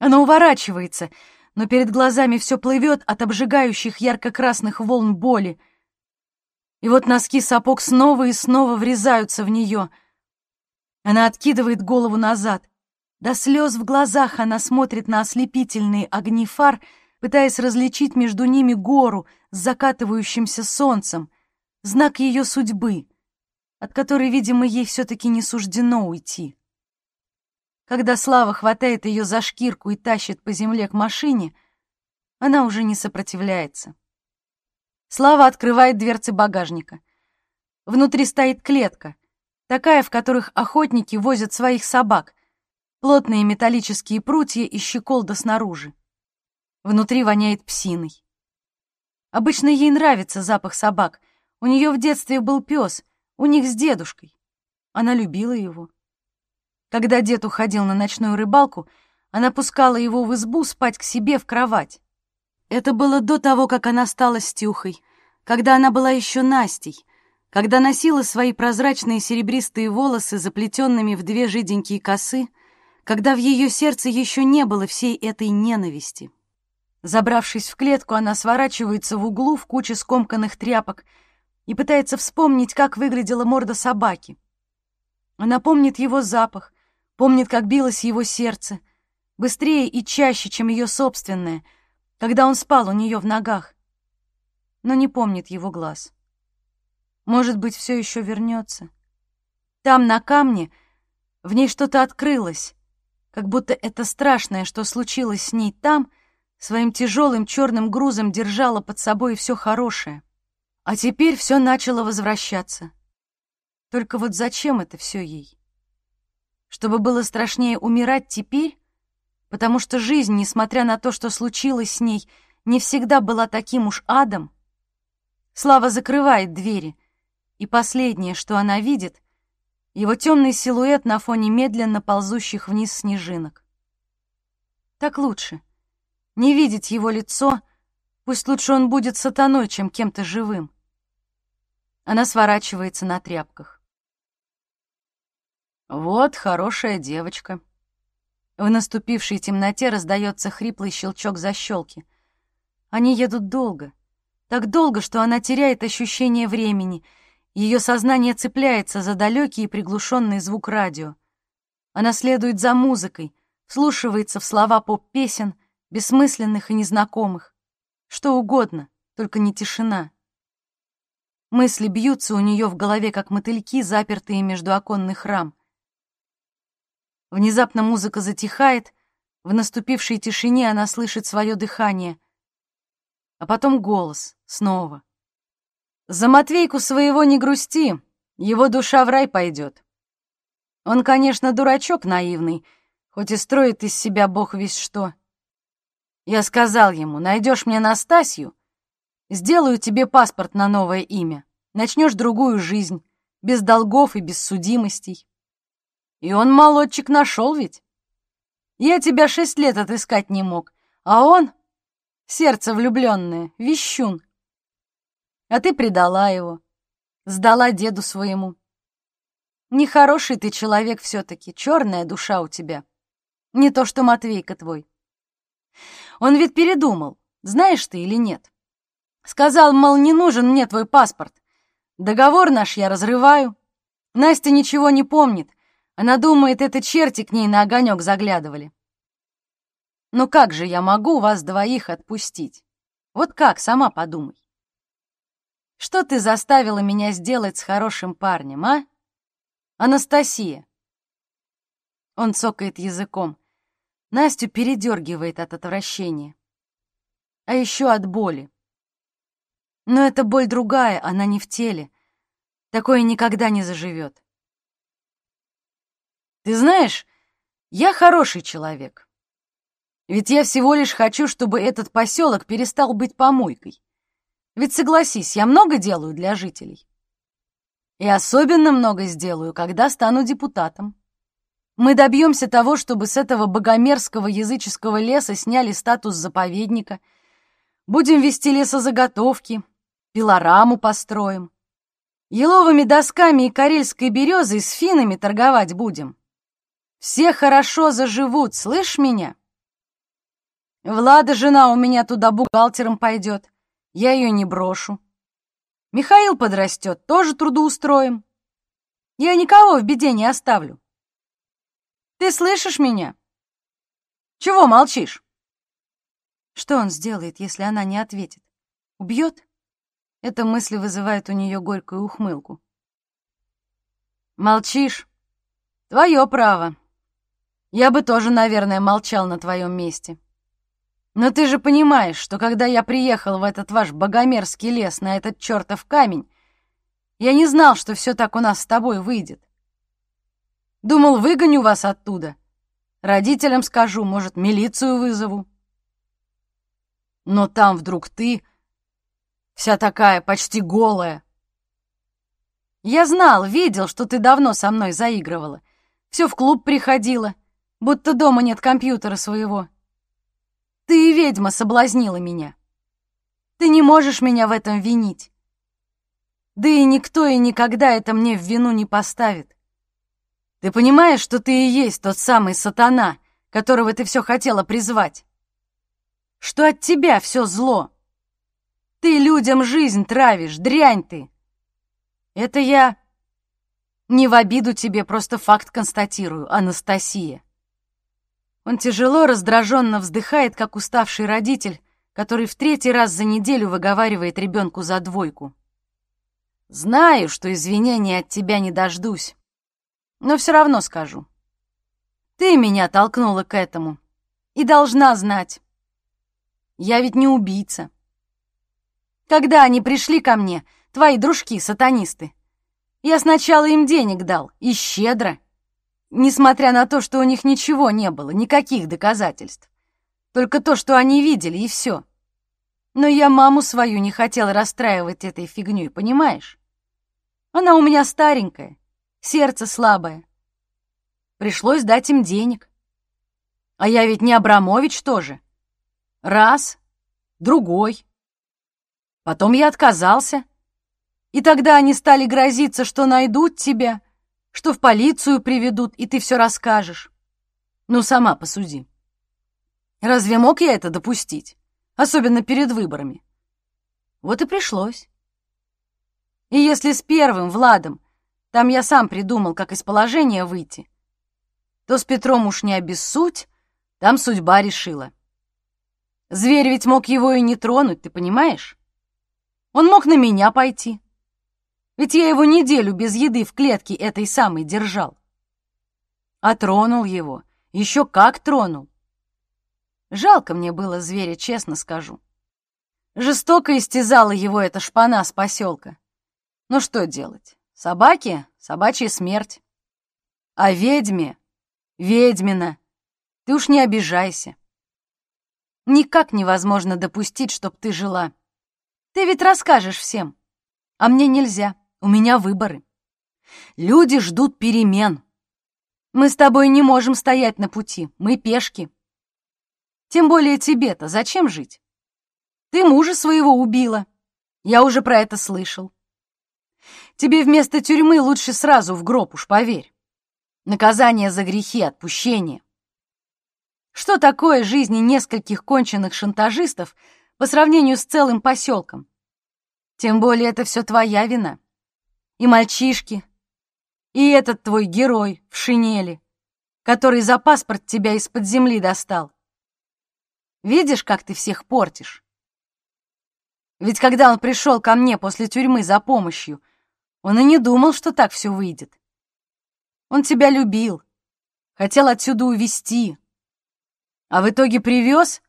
Она уворачивается, но перед глазами все плывет от обжигающих ярко-красных волн боли. И вот носки сапог снова и снова врезаются в нее — она откидывает голову назад. До слез в глазах она смотрит на ослепительные огни фар, пытаясь различить между ними гору с закатывающимся солнцем, знак ее судьбы, от которой, видимо, ей все-таки не суждено уйти. Когда Слава хватает ее за шкирку и тащит по земле к машине, она уже не сопротивляется. Слава открывает дверцы багажника. Внутри стоит клетка такая, в которых охотники возят своих собак, плотные металлические прутья и щеколда снаружи. Внутри воняет псиной. Обычно ей нравится запах собак. У нее в детстве был пес, у них с дедушкой. Она любила его. Когда дед уходил на ночную рыбалку, она пускала его в избу спать к себе в кровать. Это было до того, как она стала Стюхой, когда она была еще Настей, когда носила свои прозрачные серебристые волосы, заплетенными в две жиденькие косы, когда в ее сердце еще не было всей этой ненависти. Забравшись в клетку, она сворачивается в углу в куче скомканных тряпок и пытается вспомнить, как выглядела морда собаки. Она помнит его запах, помнит, как билось его сердце, быстрее и чаще, чем ее собственное, когда он спал у нее в ногах, но не помнит его глаз. Может быть, все еще вернется. Там, на камне, в ней что-то открылось, как будто это страшное, что случилось с ней там, своим тяжелым черным грузом держало под собой все хорошее. А теперь все начало возвращаться. Только вот зачем это все ей? Чтобы было страшнее умирать теперь? Потому что жизнь, несмотря на то, что случилось с ней, не всегда была таким уж адом. Слава закрывает двери, и последнее, что она видит, его темный силуэт на фоне медленно ползущих вниз снежинок. Так лучше. Не видеть его лицо, пусть лучше он будет сатаной, чем кем-то живым. Она сворачивается на тряпках. Вот хорошая девочка. В наступившей темноте раздается хриплый щелчок защелки. Они едут долго. Так долго, что она теряет ощущение времени — ее сознание цепляется за далекий и приглушенный звук радио. Она следует за музыкой, вслушивается в слова поп-песен, бессмысленных и незнакомых. Что угодно, только не тишина. Мысли бьются у нее в голове, как мотыльки, запертые между оконных рам. Внезапно музыка затихает, в наступившей тишине она слышит свое дыхание, а потом голос снова — за Матвейку своего не грусти, его душа в рай пойдет. Он, конечно, дурачок наивный, хоть и строит из себя бог весь что. Я сказал ему, найдешь мне Настасью, сделаю тебе паспорт на новое имя, начнешь другую жизнь, без долгов и без судимостей. И он, молодчик, нашел ведь. Я тебя шесть лет отыскать не мог, а он, сердце влюбленное, вещун — а ты предала его, сдала деду своему. Нехороший ты человек все-таки, черная душа у тебя. Не то что Матвейка твой. Он ведь передумал, знаешь ты или нет. Сказал, мол, не нужен мне твой паспорт. Договор наш я разрываю. Настя ничего не помнит. Она думает, это черти к ней на огонек заглядывали. Ну как же я могу вас двоих отпустить? Вот как, сама подумай. Что ты заставила меня сделать с хорошим парнем, а? Анастасия. Он цокает языком. Настю передергивает от отвращения. А еще от боли. Но эта боль другая, она не в теле. Такое никогда не заживет. Ты знаешь, я хороший человек. Ведь я всего лишь хочу, чтобы этот поселок перестал быть помойкой. Ведь согласись, я много делаю для жителей. И особенно много сделаю, когда стану депутатом. Мы добьемся того, чтобы с этого богомерзкого языческого леса сняли статус заповедника. Будем вести лесозаготовки, пилораму построим. Еловыми досками и карельской березой с финами торговать будем. Все хорошо заживут, слышь меня? Влада, жена у меня туда бухгалтером пойдет. Я ее не брошу. Михаил подрастет, тоже трудоустроим. Я никого в беде не оставлю. Ты слышишь меня? Чего молчишь? Что он сделает, если она не ответит? Убьет? Эта мысль вызывает у нее горькую ухмылку. Молчишь? Твое право. Я бы тоже, наверное, молчал на твоем месте. Но ты же понимаешь, что когда я приехал в этот ваш богомерзкий лес на этот чертов камень, я не знал, что все так у нас с тобой выйдет. Думал, выгоню вас оттуда. Родителям скажу, может, милицию вызову. Но там вдруг ты, вся такая, почти голая. Я знал, видел, что ты давно со мной заигрывала. Все в клуб приходила, будто дома нет компьютера своего. Ты, ведьма, соблазнила меня. Ты не можешь меня в этом винить. Да и никто и никогда это мне в вину не поставит. Ты понимаешь, что ты и есть тот самый сатана, которого ты все хотела призвать? Что от тебя все зло? Ты людям жизнь травишь, дрянь ты. Это я не в обиду тебе, просто факт констатирую, Анастасия. Он тяжело, раздраженно вздыхает, как уставший родитель, который в третий раз за неделю выговаривает ребенку за двойку. Знаю, что извинения от тебя не дождусь, но все равно скажу. Ты меня толкнула к этому и должна знать. Я ведь не убийца. Когда они пришли ко мне, твои дружки-сатанисты, я сначала им денег дал, и щедро, несмотря на то, что у них ничего не было, никаких доказательств. Только то, что они видели, и все. Но я маму свою не хотел расстраивать этой фигней, понимаешь? Она у меня старенькая, сердце слабое. Пришлось дать им денег. А я ведь не Абрамович тоже. Раз, другой. Потом я отказался. И тогда они стали грозиться, что найдут тебя, что в полицию приведут, и ты все расскажешь. Ну, сама посуди. Разве мог я это допустить? Особенно перед выборами. Вот и пришлось. И если с первым Владом, там я сам придумал, как из положения выйти, то с Петром уж не обессудь, там судьба решила. Зверь ведь мог его и не тронуть, ты понимаешь? Он мог на меня пойти. Ведь я его неделю без еды в клетке этой самой держал. А тронул его, еще как тронул. Жалко мне было зверя, честно скажу. Жестоко истязала его эта шпана с поселка. Ну что делать? Собаки — собачья смерть. А ведьме — ведьмина. Ты уж не обижайся. Никак невозможно допустить, чтоб ты жила. Ты ведь расскажешь всем. А мне нельзя, у меня выборы. Люди ждут перемен. Мы с тобой не можем стоять на пути, мы пешки. Тем более тебе-то зачем жить? Ты мужа своего убила. Я уже про это слышал. Тебе вместо тюрьмы лучше сразу в гроб, уж поверь. Наказание за грехи, отпущение. Что такое жизни нескольких конченых шантажистов по сравнению с целым поселком? Тем более это все твоя вина. И мальчишки, и этот твой герой в шинели, который за паспорт тебя из-под земли достал. Видишь, как ты всех портишь? Ведь когда он пришел ко мне после тюрьмы за помощью, он и не думал, что так все выйдет. Он тебя любил, хотел отсюда увезти, а в итоге привез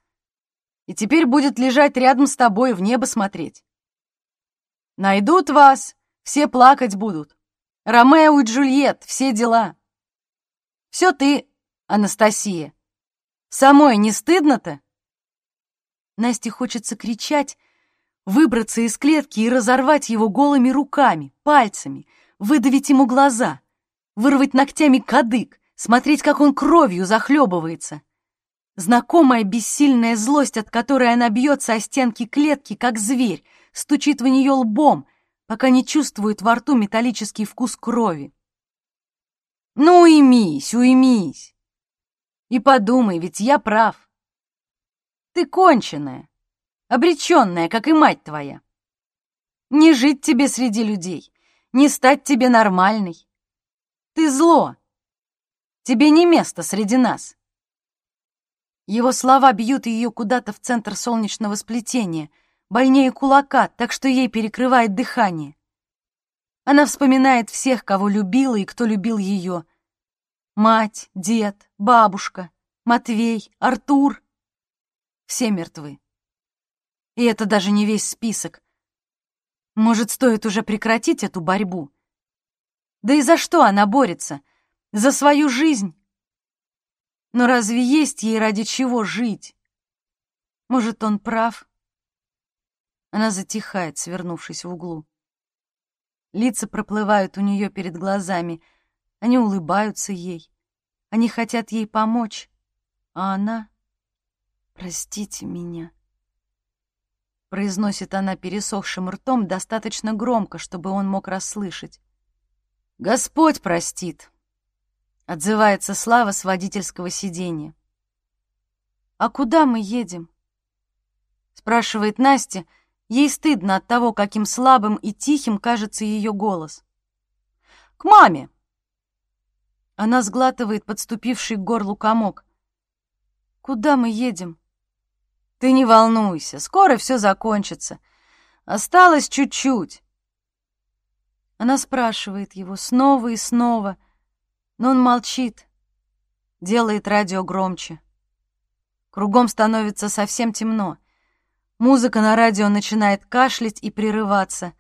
и теперь будет лежать рядом с тобой в небо смотреть. Найдут вас, все плакать будут. Ромео и Джульет, все дела. Все ты, Анастасия. Самой не стыдно-то? Насте хочется кричать, выбраться из клетки и разорвать его голыми руками, пальцами, выдавить ему глаза, вырвать ногтями кадык, смотреть, как он кровью захлебывается. Знакомая бессильная злость, от которой она бьется о стенки клетки, как зверь, стучит в нее лбом, пока не чувствует во рту металлический вкус крови. Ну, уймись, уймись. И подумай, ведь я прав. Ты конченая обреченная, как и мать твоя. Не жить тебе среди людей, не стать тебе нормальной. Ты зло. Тебе не место среди нас. Его слова бьют ее куда-то в центр солнечного сплетения, больнее кулака, так что ей перекрывает дыхание. Она вспоминает всех, кого любила и кто любил ее. Мать, дед, бабушка, Матвей, Артур. Все мертвы. И это даже не весь список. Может, стоит уже прекратить эту борьбу? Да и за что она борется? За свою жизнь? Но разве есть ей ради чего жить? Может, он прав? Она затихает, свернувшись в углу. Лица проплывают у нее перед глазами. Они улыбаются ей. Они хотят ей помочь. А она... Простите меня. произносит она пересохшим ртом достаточно громко, чтобы он мог расслышать. «Господь простит», — отзывается Слава с водительского сиденья. «А куда мы едем?» — спрашивает Настя. Ей стыдно от того, каким слабым и тихим кажется ее голос. «К маме!» Она сглатывает подступивший к горлу комок. «Куда мы едем?» «Ты не волнуйся, скоро все закончится. Осталось чуть-чуть». Она спрашивает его снова и снова, но он молчит, делает радио громче. Кругом становится совсем темно. Музыка на радио начинает кашлять и прерываться.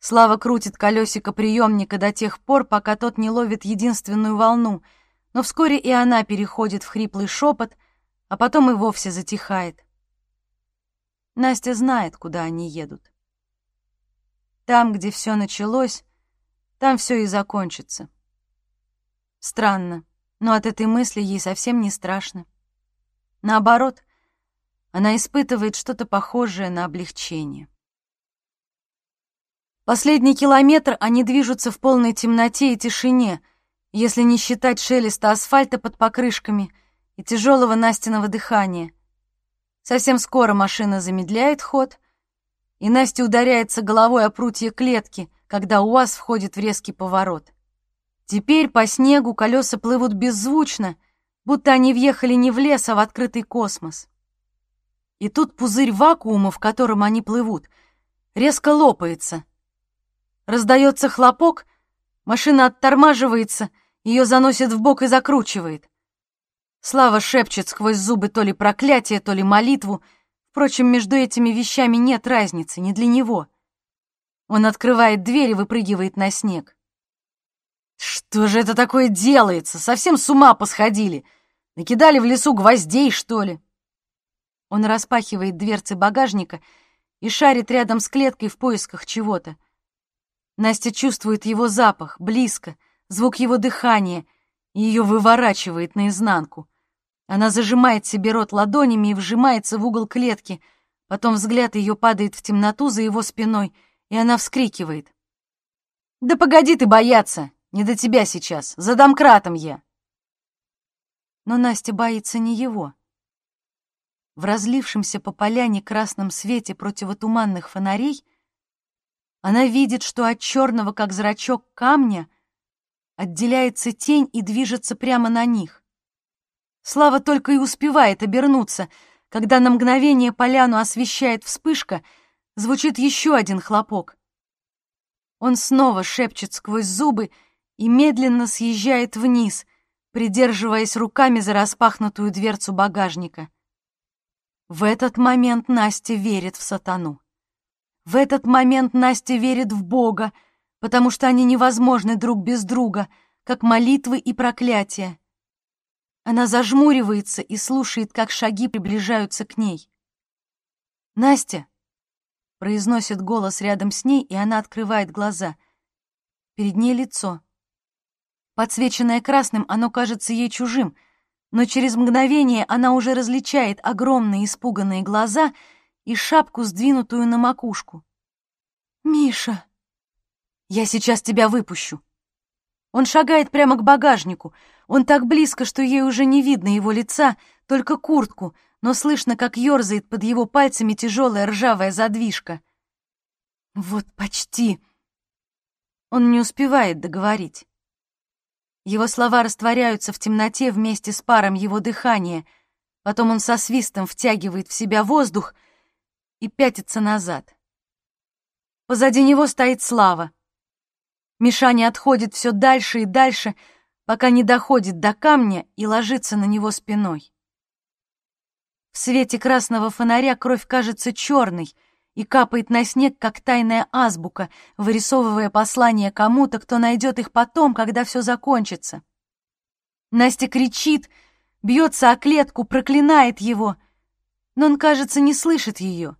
Слава крутит колесико приемника до тех пор, пока тот не ловит единственную волну, но вскоре и она переходит в хриплый шепот, а потом и вовсе затихает. Настя знает, куда они едут. Там, где все началось, там все и закончится. Странно, но от этой мысли ей совсем не страшно. Наоборот, она испытывает что-то похожее на облегчение. Последний километр они движутся в полной темноте и тишине, если не считать шелеста асфальта под покрышками и тяжелого Настиного дыхания. Совсем скоро машина замедляет ход, и Настя ударяется головой о прутье клетки, когда УАЗ входит в резкий поворот. Теперь по снегу колеса плывут беззвучно, будто они въехали не в лес, а в открытый космос. И тут пузырь вакуума, в котором они плывут, резко лопается — Раздается хлопок, машина оттормаживается, ее заносит в бок и закручивает. Слава шепчет сквозь зубы то ли проклятие, то ли молитву. Впрочем, между этими вещами нет разницы, не для него. Он открывает дверь и выпрыгивает на снег. Что же это такое делается? Совсем с ума посходили. Накидали в лесу гвоздей, что ли? Он распахивает дверцы багажника и шарит рядом с клеткой в поисках чего-то. Настя чувствует его запах, близко, звук его дыхания, и ее выворачивает наизнанку. Она зажимает себе рот ладонями и вжимается в угол клетки. Потом взгляд ее падает в темноту за его спиной, и она вскрикивает. «Да погоди ты бояться! Не до тебя сейчас! За домкратом я!» Но Настя боится не его. В разлившемся по поляне красном свете противотуманных фонарей она видит, что от черного, как зрачок камня, отделяется тень и движется прямо на них. Слава только и успевает обернуться, когда на мгновение поляну освещает вспышка, звучит еще один хлопок. Он снова шепчет сквозь зубы и медленно съезжает вниз, придерживаясь руками за распахнутую дверцу багажника. В этот момент Настя верит в сатану. В этот момент Настя верит в Бога, потому что они невозможны друг без друга, как молитвы и проклятия. Она зажмуривается и слушает, как шаги приближаются к ней. «Настя!» — произносит голос рядом с ней, и она открывает глаза. Перед ней лицо. Подсвеченное красным, оно кажется ей чужим, но через мгновение она уже различает огромные испуганные глаза — и шапку, сдвинутую на макушку. «Миша!» «Я сейчас тебя выпущу!» Он шагает прямо к багажнику. Он так близко, что ей уже не видно его лица, только куртку, но слышно, как ерзает под его пальцами тяжелая ржавая задвижка. «Вот почти!» Он не успевает договорить. Его слова растворяются в темноте вместе с паром его дыхания. Потом он со свистом втягивает в себя воздух — и пятится назад. Позади него стоит Слава. Мишаня отходит все дальше и дальше, пока не доходит до камня и ложится на него спиной. В свете красного фонаря кровь кажется черной и капает на снег, как тайная азбука, вырисовывая послание кому-то, кто найдет их потом, когда все закончится. Настя кричит, бьется о клетку, проклинает его, но он, кажется, не слышит ее.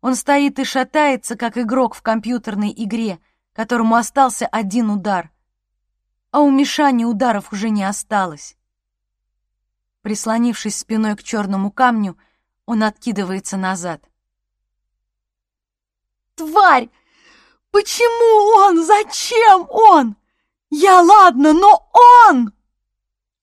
Он стоит и шатается, как игрок в компьютерной игре, которому остался один удар. А у Мишани ударов уже не осталось. Прислонившись спиной к черному камню, он откидывается назад. Тварь! Почему он? Зачем он? Я ладно, но он!»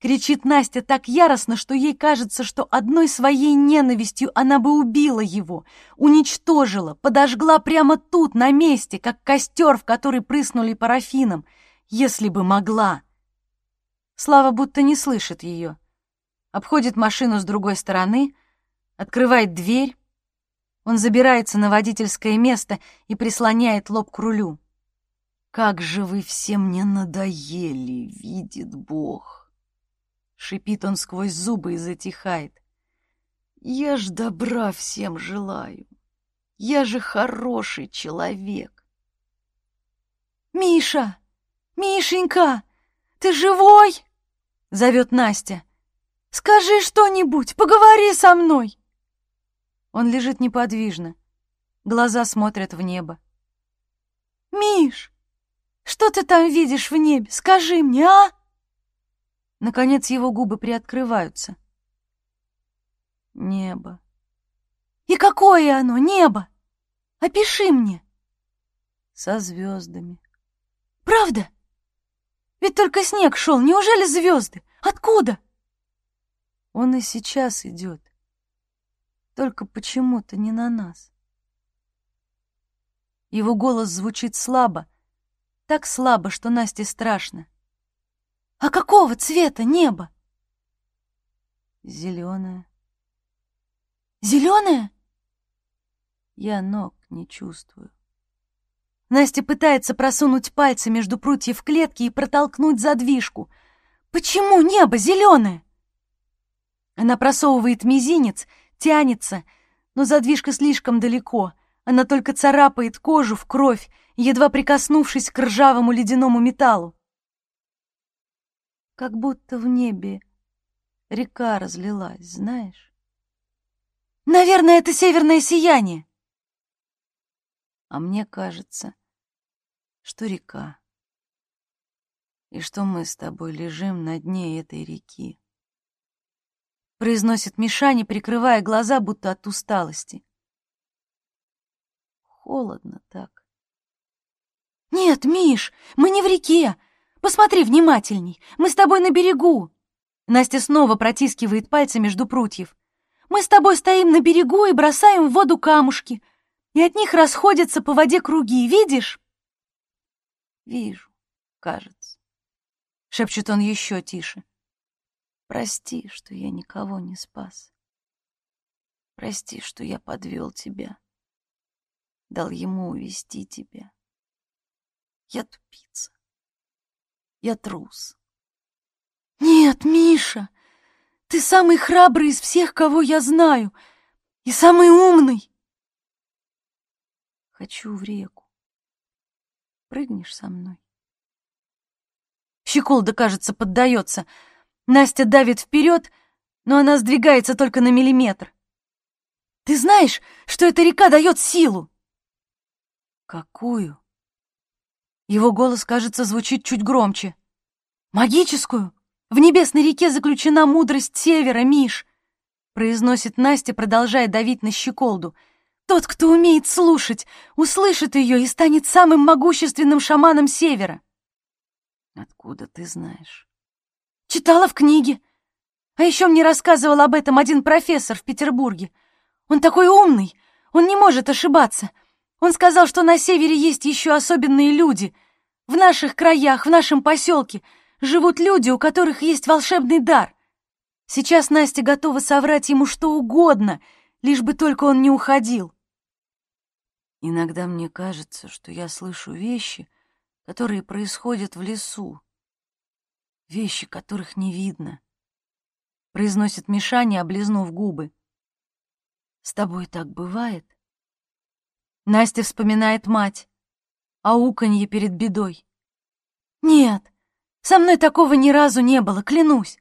Кричит Настя так яростно, что ей кажется, что одной своей ненавистью она бы убила его, уничтожила, подожгла прямо тут, на месте, как костер, в который прыснули парафином, если бы могла. Слава будто не слышит ее. Обходит машину с другой стороны, открывает дверь. Он забирается на водительское место и прислоняет лоб к рулю. «Как же вы все мне надоели, видит Бог!» Шипит он сквозь зубы и затихает. Я ж добра всем желаю. Я же хороший человек. «Миша! Мишенька! Ты живой?» — зовет Настя. «Скажи что-нибудь, поговори со мной!» Он лежит неподвижно. Глаза смотрят в небо. «Миш, что ты там видишь в небе? Скажи мне, а?» Наконец его губы приоткрываются. Небо. И какое оно, небо? Опиши мне. Со звездами. Правда? Ведь только снег шел, неужели звезды? Откуда? Он и сейчас идет. Только почему-то не на нас. Его голос звучит слабо, так слабо, что Насте страшно. А какого цвета небо? Зеленое. Зеленое? Я ног не чувствую. Настя пытается просунуть пальцы между прутьев клетки и протолкнуть задвижку. Почему небо зеленое? Она просовывает мизинец, тянется, но задвижка слишком далеко. Она только царапает кожу в кровь, едва прикоснувшись к ржавому ледяному металлу как будто в небе река разлилась, знаешь? Наверное, это северное сияние. А мне кажется, что река. И что мы с тобой лежим на дне этой реки. Произносит Мишаня, прикрывая глаза, будто от усталости. Холодно так. Нет, Миш, мы не в реке. Посмотри внимательней, мы с тобой на берегу!» Настя снова протискивает пальцы между прутьев. «Мы с тобой стоим на берегу и бросаем в воду камушки, и от них расходятся по воде круги, видишь?» «Вижу, кажется», — шепчет он еще тише. «Прости, что я никого не спас. Прости, что я подвел тебя, дал ему увести тебя. Я тупица. Я трус. Нет, Миша, ты самый храбрый из всех, кого я знаю, и самый умный. Хочу в реку. Прыгнешь со мной? Щеколда, кажется, поддается. Настя давит вперед, но она сдвигается только на миллиметр. Ты знаешь, что эта река дает силу? Какую? Его голос, кажется, звучит чуть громче. «Магическую? В небесной реке заключена мудрость севера, Миш!» произносит Настя, продолжая давить на щеколду. «Тот, кто умеет слушать, услышит ее и станет самым могущественным шаманом севера!» «Откуда ты знаешь?» «Читала в книге. А еще мне рассказывал об этом один профессор в Петербурге. Он такой умный, он не может ошибаться. Он сказал, что на севере есть еще особенные люди. В наших краях, в нашем поселке живут люди, у которых есть волшебный дар. Сейчас Настя готова соврать ему что угодно, лишь бы только он не уходил. Иногда мне кажется, что я слышу вещи, которые происходят в лесу. Вещи, которых не видно. Произносит Мишаня, облизнув губы. С тобой так бывает? Настя вспоминает мать, ауканье перед бедой. Нет, со мной такого ни разу не было, клянусь.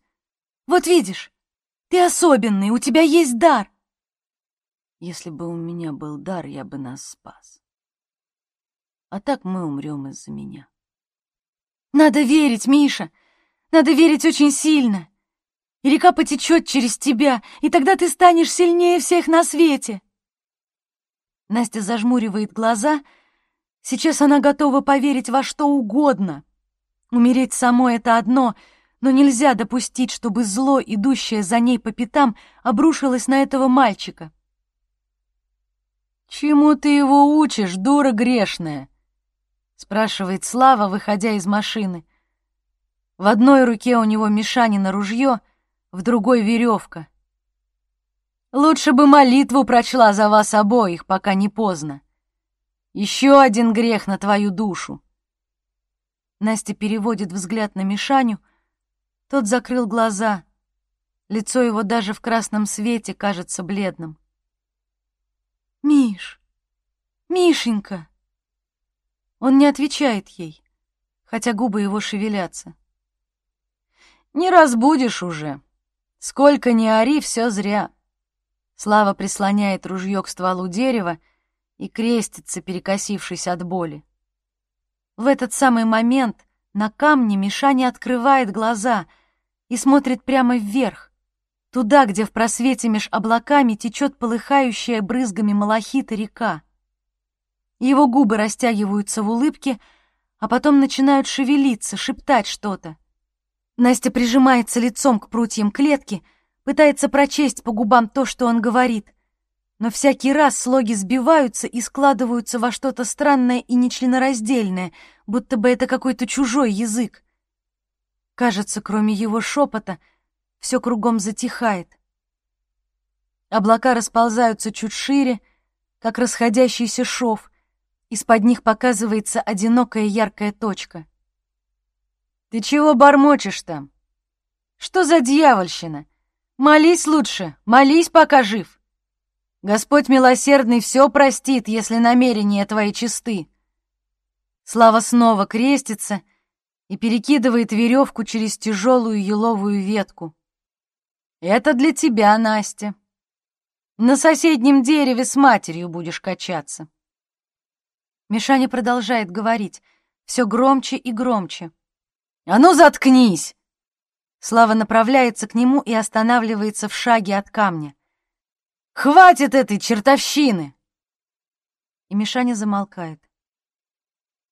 Вот видишь, ты особенный, у тебя есть дар. Если бы у меня был дар, я бы нас спас. А так мы умрем из-за меня. Надо верить, Миша, надо верить очень сильно. И река потечет через тебя, и тогда ты станешь сильнее всех на свете. Настя зажмуривает глаза. Сейчас она готова поверить во что угодно. Умереть самой — это одно, но нельзя допустить, чтобы зло, идущее за ней по пятам, обрушилось на этого мальчика. «Чему ты его учишь, дура грешная?» — спрашивает Слава, выходя из машины. В одной руке у него Мишанина ружье, в другой — веревка. Лучше бы молитву прочла за вас обоих, пока не поздно. Еще один грех на твою душу. Настя переводит взгляд на Мишаню. Тот закрыл глаза. Лицо его даже в красном свете кажется бледным. «Миш! Мишенька!» Он не отвечает ей, хотя губы его шевелятся. «Не разбудишь уже. Сколько ни ори, все зря». Слава прислоняет ружье к стволу дерева и крестится, перекосившись от боли. В этот самый момент на камне Мишаня открывает глаза и смотрит прямо вверх, туда, где в просвете меж облаками течет полыхающая брызгами малахита река. Его губы растягиваются в улыбке, а потом начинают шевелиться, шептать что-то. Настя прижимается лицом к прутьям клетки, пытается прочесть по губам то, что он говорит, но всякий раз слоги сбиваются и складываются во что-то странное и нечленораздельное, будто бы это какой-то чужой язык. Кажется, кроме его шепота, все кругом затихает. Облака расползаются чуть шире, как расходящийся шов. Из-под них показывается одинокая яркая точка. «Ты чего бормочешь там? Что за дьявольщина? Молись лучше, молись, пока жив. Господь милосердный все простит, если намерения твои чисты». Слава снова крестится и перекидывает веревку через тяжелую еловую ветку. Это для тебя, Настя. На соседнем дереве с матерью будешь качаться. Мишаня продолжает говорить, все громче и громче. «А ну, заткнись!» Слава направляется к нему и останавливается в шаге от камня. «Хватит этой чертовщины!» И Мишаня замолкает.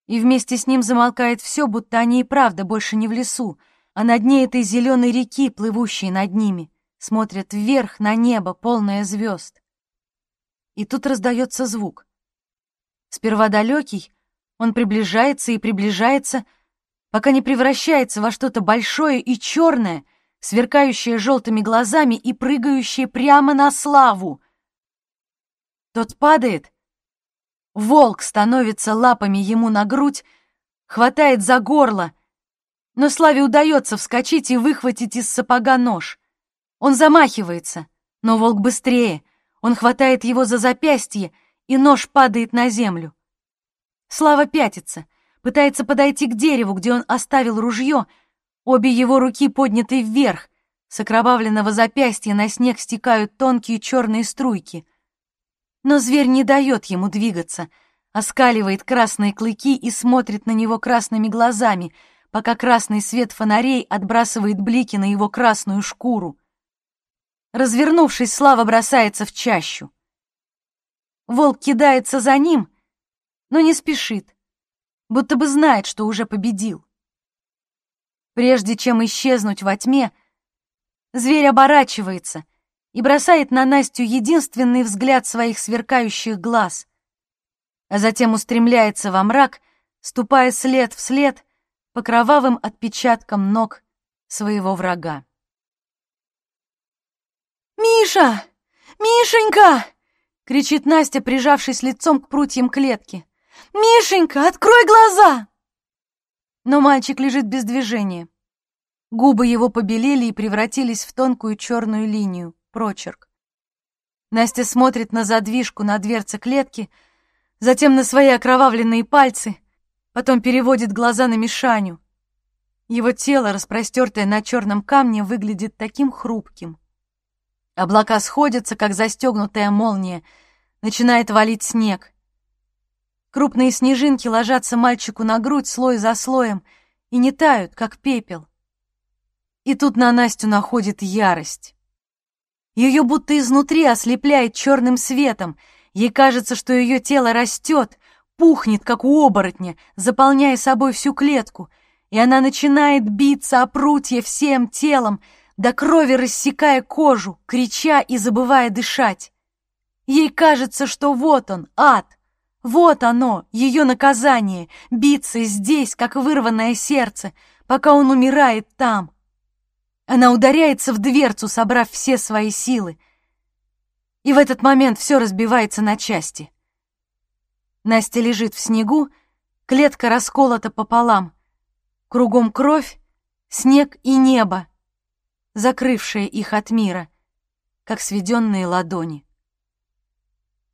И вместе с ним замолкает все, будто они и правда больше не в лесу, а на дне этой зеленой реки, плывущей над ними — смотрят вверх на небо, полное звезд. И тут раздается звук. Сперва далекий, он приближается и приближается, пока не превращается во что-то большое и черное, сверкающее желтыми глазами и прыгающее прямо на славу. Тот падает, волк становится лапами ему на грудь, хватает за горло, но Славе удается вскочить и выхватить из сапога нож. Он замахивается, но волк быстрее. Он хватает его за запястье, и нож падает на землю. Слава пятится, пытается подойти к дереву, где он оставил ружье. Обе его руки подняты вверх. С окровавленного запястья на снег стекают тонкие черные струйки. Но зверь не дает ему двигаться, оскаливает красные клыки и смотрит на него красными глазами, пока красный свет фонарей отбрасывает блики на его красную шкуру. Развернувшись, Слава бросается в чащу. Волк кидается за ним, но не спешит, будто бы знает, что уже победил. Прежде чем исчезнуть во тьме, зверь оборачивается и бросает на Настю единственный взгляд своих сверкающих глаз, а затем устремляется во мрак, ступая след в след по кровавым отпечаткам ног своего врага. «Миша! Мишенька!» — кричит Настя, прижавшись лицом к прутьям клетки. «Мишенька, открой глаза!» Но мальчик лежит без движения. Губы его побелели и превратились в тонкую черную линию, прочерк. Настя смотрит на задвижку на дверце клетки, затем на свои окровавленные пальцы, потом переводит глаза на Мишаню. Его тело, распростертое на черном камне, выглядит таким хрупким. Облака сходятся, как застегнутая молния. Начинает валить снег. Крупные снежинки ложатся мальчику на грудь слой за слоем и не тают, как пепел. И тут на Настю находит ярость. Ее будто изнутри ослепляет черным светом, Ей кажется, что ее тело растет, пухнет, как у оборотня, заполняя собой всю клетку, и она начинает биться о прутья всем телом, до крови рассекая кожу, крича и забывая дышать. Ей кажется, что вот он, ад, вот оно, ее наказание, биться здесь, как вырванное сердце, пока он умирает там. Она ударяется в дверцу, собрав все свои силы. И в этот момент все разбивается на части. Настя лежит в снегу, клетка расколота пополам. Кругом кровь, снег и небо, закрывшее их от мира, как сведенные ладони.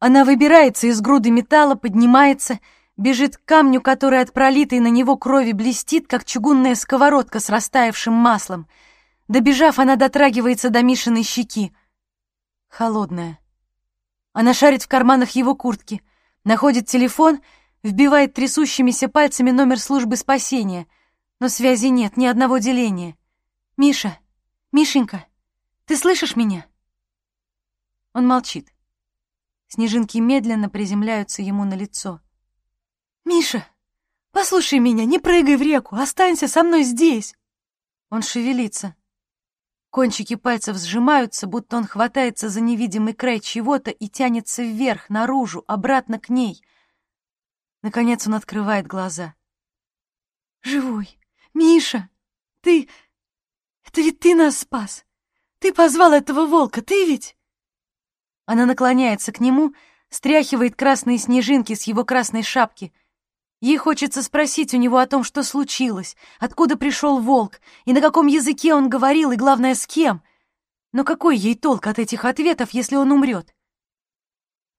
Она выбирается из груды металла, поднимается, бежит к камню, который от пролитой на него крови блестит, как чугунная сковородка с растаявшим маслом. Добежав, она дотрагивается до Мишиной щеки. Холодная. Она шарит в карманах его куртки, находит телефон, вбивает трясущимися пальцами номер службы спасения, но связи нет, ни одного деления. «Миша! Мишенька! Ты слышишь меня?» Он молчит. Снежинки медленно приземляются ему на лицо. «Миша, послушай меня, не прыгай в реку, останься со мной здесь!» Он шевелится. Кончики пальцев сжимаются, будто он хватается за невидимый край чего-то и тянется вверх, наружу, обратно к ней. Наконец он открывает глаза. «Живой! Миша! Ты... Это ведь ты нас спас! Ты позвал этого волка, ты ведь...» Она наклоняется к нему, стряхивает красные снежинки с его красной шапки. Ей хочется спросить у него о том, что случилось, откуда пришел волк, и на каком языке он говорил, и, главное, с кем. Но какой ей толк от этих ответов, если он умрет?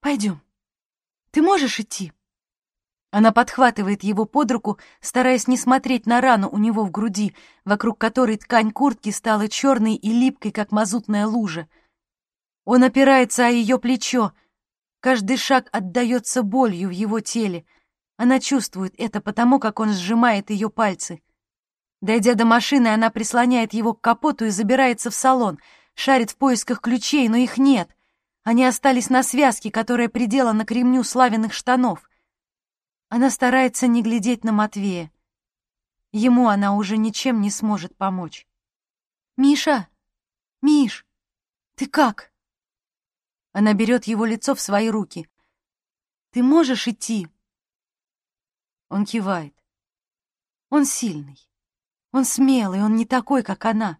«Пойдем. Ты можешь идти?» Она подхватывает его под руку, стараясь не смотреть на рану у него в груди, вокруг которой ткань куртки стала черной и липкой, как мазутная лужа. Он опирается о ее плечо. Каждый шаг отдается болью в его теле. Она чувствует это потому, как он сжимает ее пальцы. Дойдя до машины, она прислоняет его к капоту и забирается в салон, шарит в поисках ключей, но их нет. Они остались на связке, которая приделана к ремню славяных штанов. Она старается не глядеть на Матвея. Ему она уже ничем не сможет помочь. «Миша! Миш! Ты как?» Она берет его лицо в свои руки. «Ты можешь идти?» Он кивает. Он сильный. Он смелый, он не такой, как она.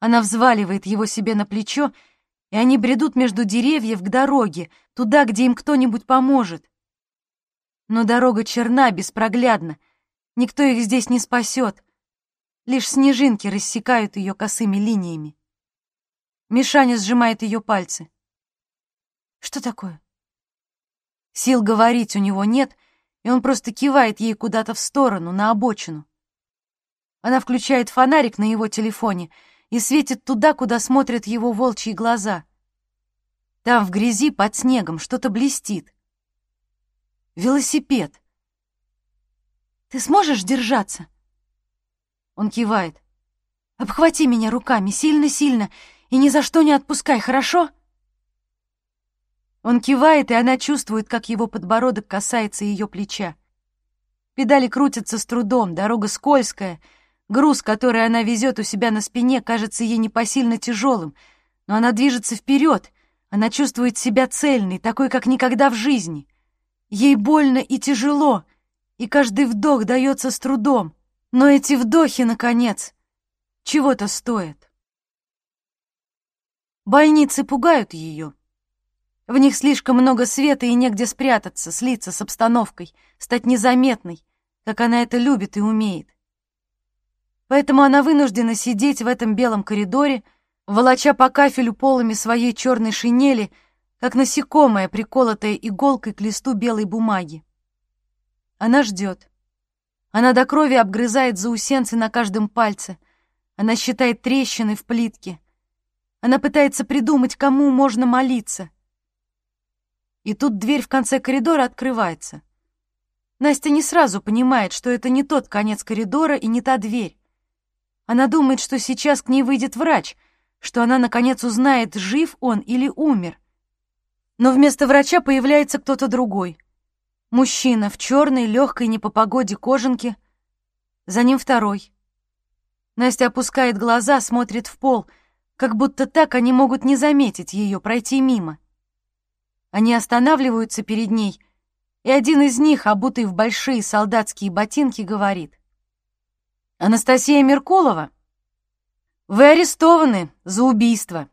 Она взваливает его себе на плечо, и они бредут между деревьев к дороге, туда, где им кто-нибудь поможет. Но дорога черна, беспроглядна. Никто их здесь не спасет. Лишь снежинки рассекают ее косыми линиями. Мишаня сжимает ее пальцы. Что такое? Сил говорить у него нет, и он просто кивает ей куда-то в сторону, на обочину. Она включает фонарик на его телефоне и светит туда, куда смотрят его волчьи глаза. Там в грязи под снегом что-то блестит. Велосипед. Ты сможешь держаться? Он кивает. Обхвати меня руками сильно-сильно и ни за что не отпускай, хорошо?» Он кивает, и она чувствует, как его подбородок касается ее плеча. Педали крутятся с трудом, дорога скользкая, груз, который она везет у себя на спине, кажется ей непосильно тяжелым, но она движется вперед, она чувствует себя цельной, такой, как никогда в жизни. Ей больно и тяжело, и каждый вдох дается с трудом, но эти вдохи, наконец, чего-то стоят. Больницы пугают ее. В них слишком много света и негде спрятаться, слиться с обстановкой, стать незаметной, как она это любит и умеет. Поэтому она вынуждена сидеть в этом белом коридоре, волоча по кафелю полами своей черной шинели, как насекомое, приколотое иголкой к листу белой бумаги. Она ждет. Она до крови обгрызает заусенцы на каждом пальце. Она считает трещины в плитке. Она пытается придумать, кому можно молиться. И тут дверь в конце коридора открывается. Настя не сразу понимает, что это не тот конец коридора и не та дверь. Она думает, что сейчас к ней выйдет врач, что она, наконец, узнает, жив он или умер. Но вместо врача появляется кто-то другой. Мужчина в черной, легкой, не по погоде кожанке. За ним второй. Настя опускает глаза, смотрит в пол, как будто так они могут не заметить ее, пройти мимо. Они останавливаются перед ней, и один из них, обутый в большие солдатские ботинки, говорит. «Анастасия Меркулова, вы арестованы за убийство».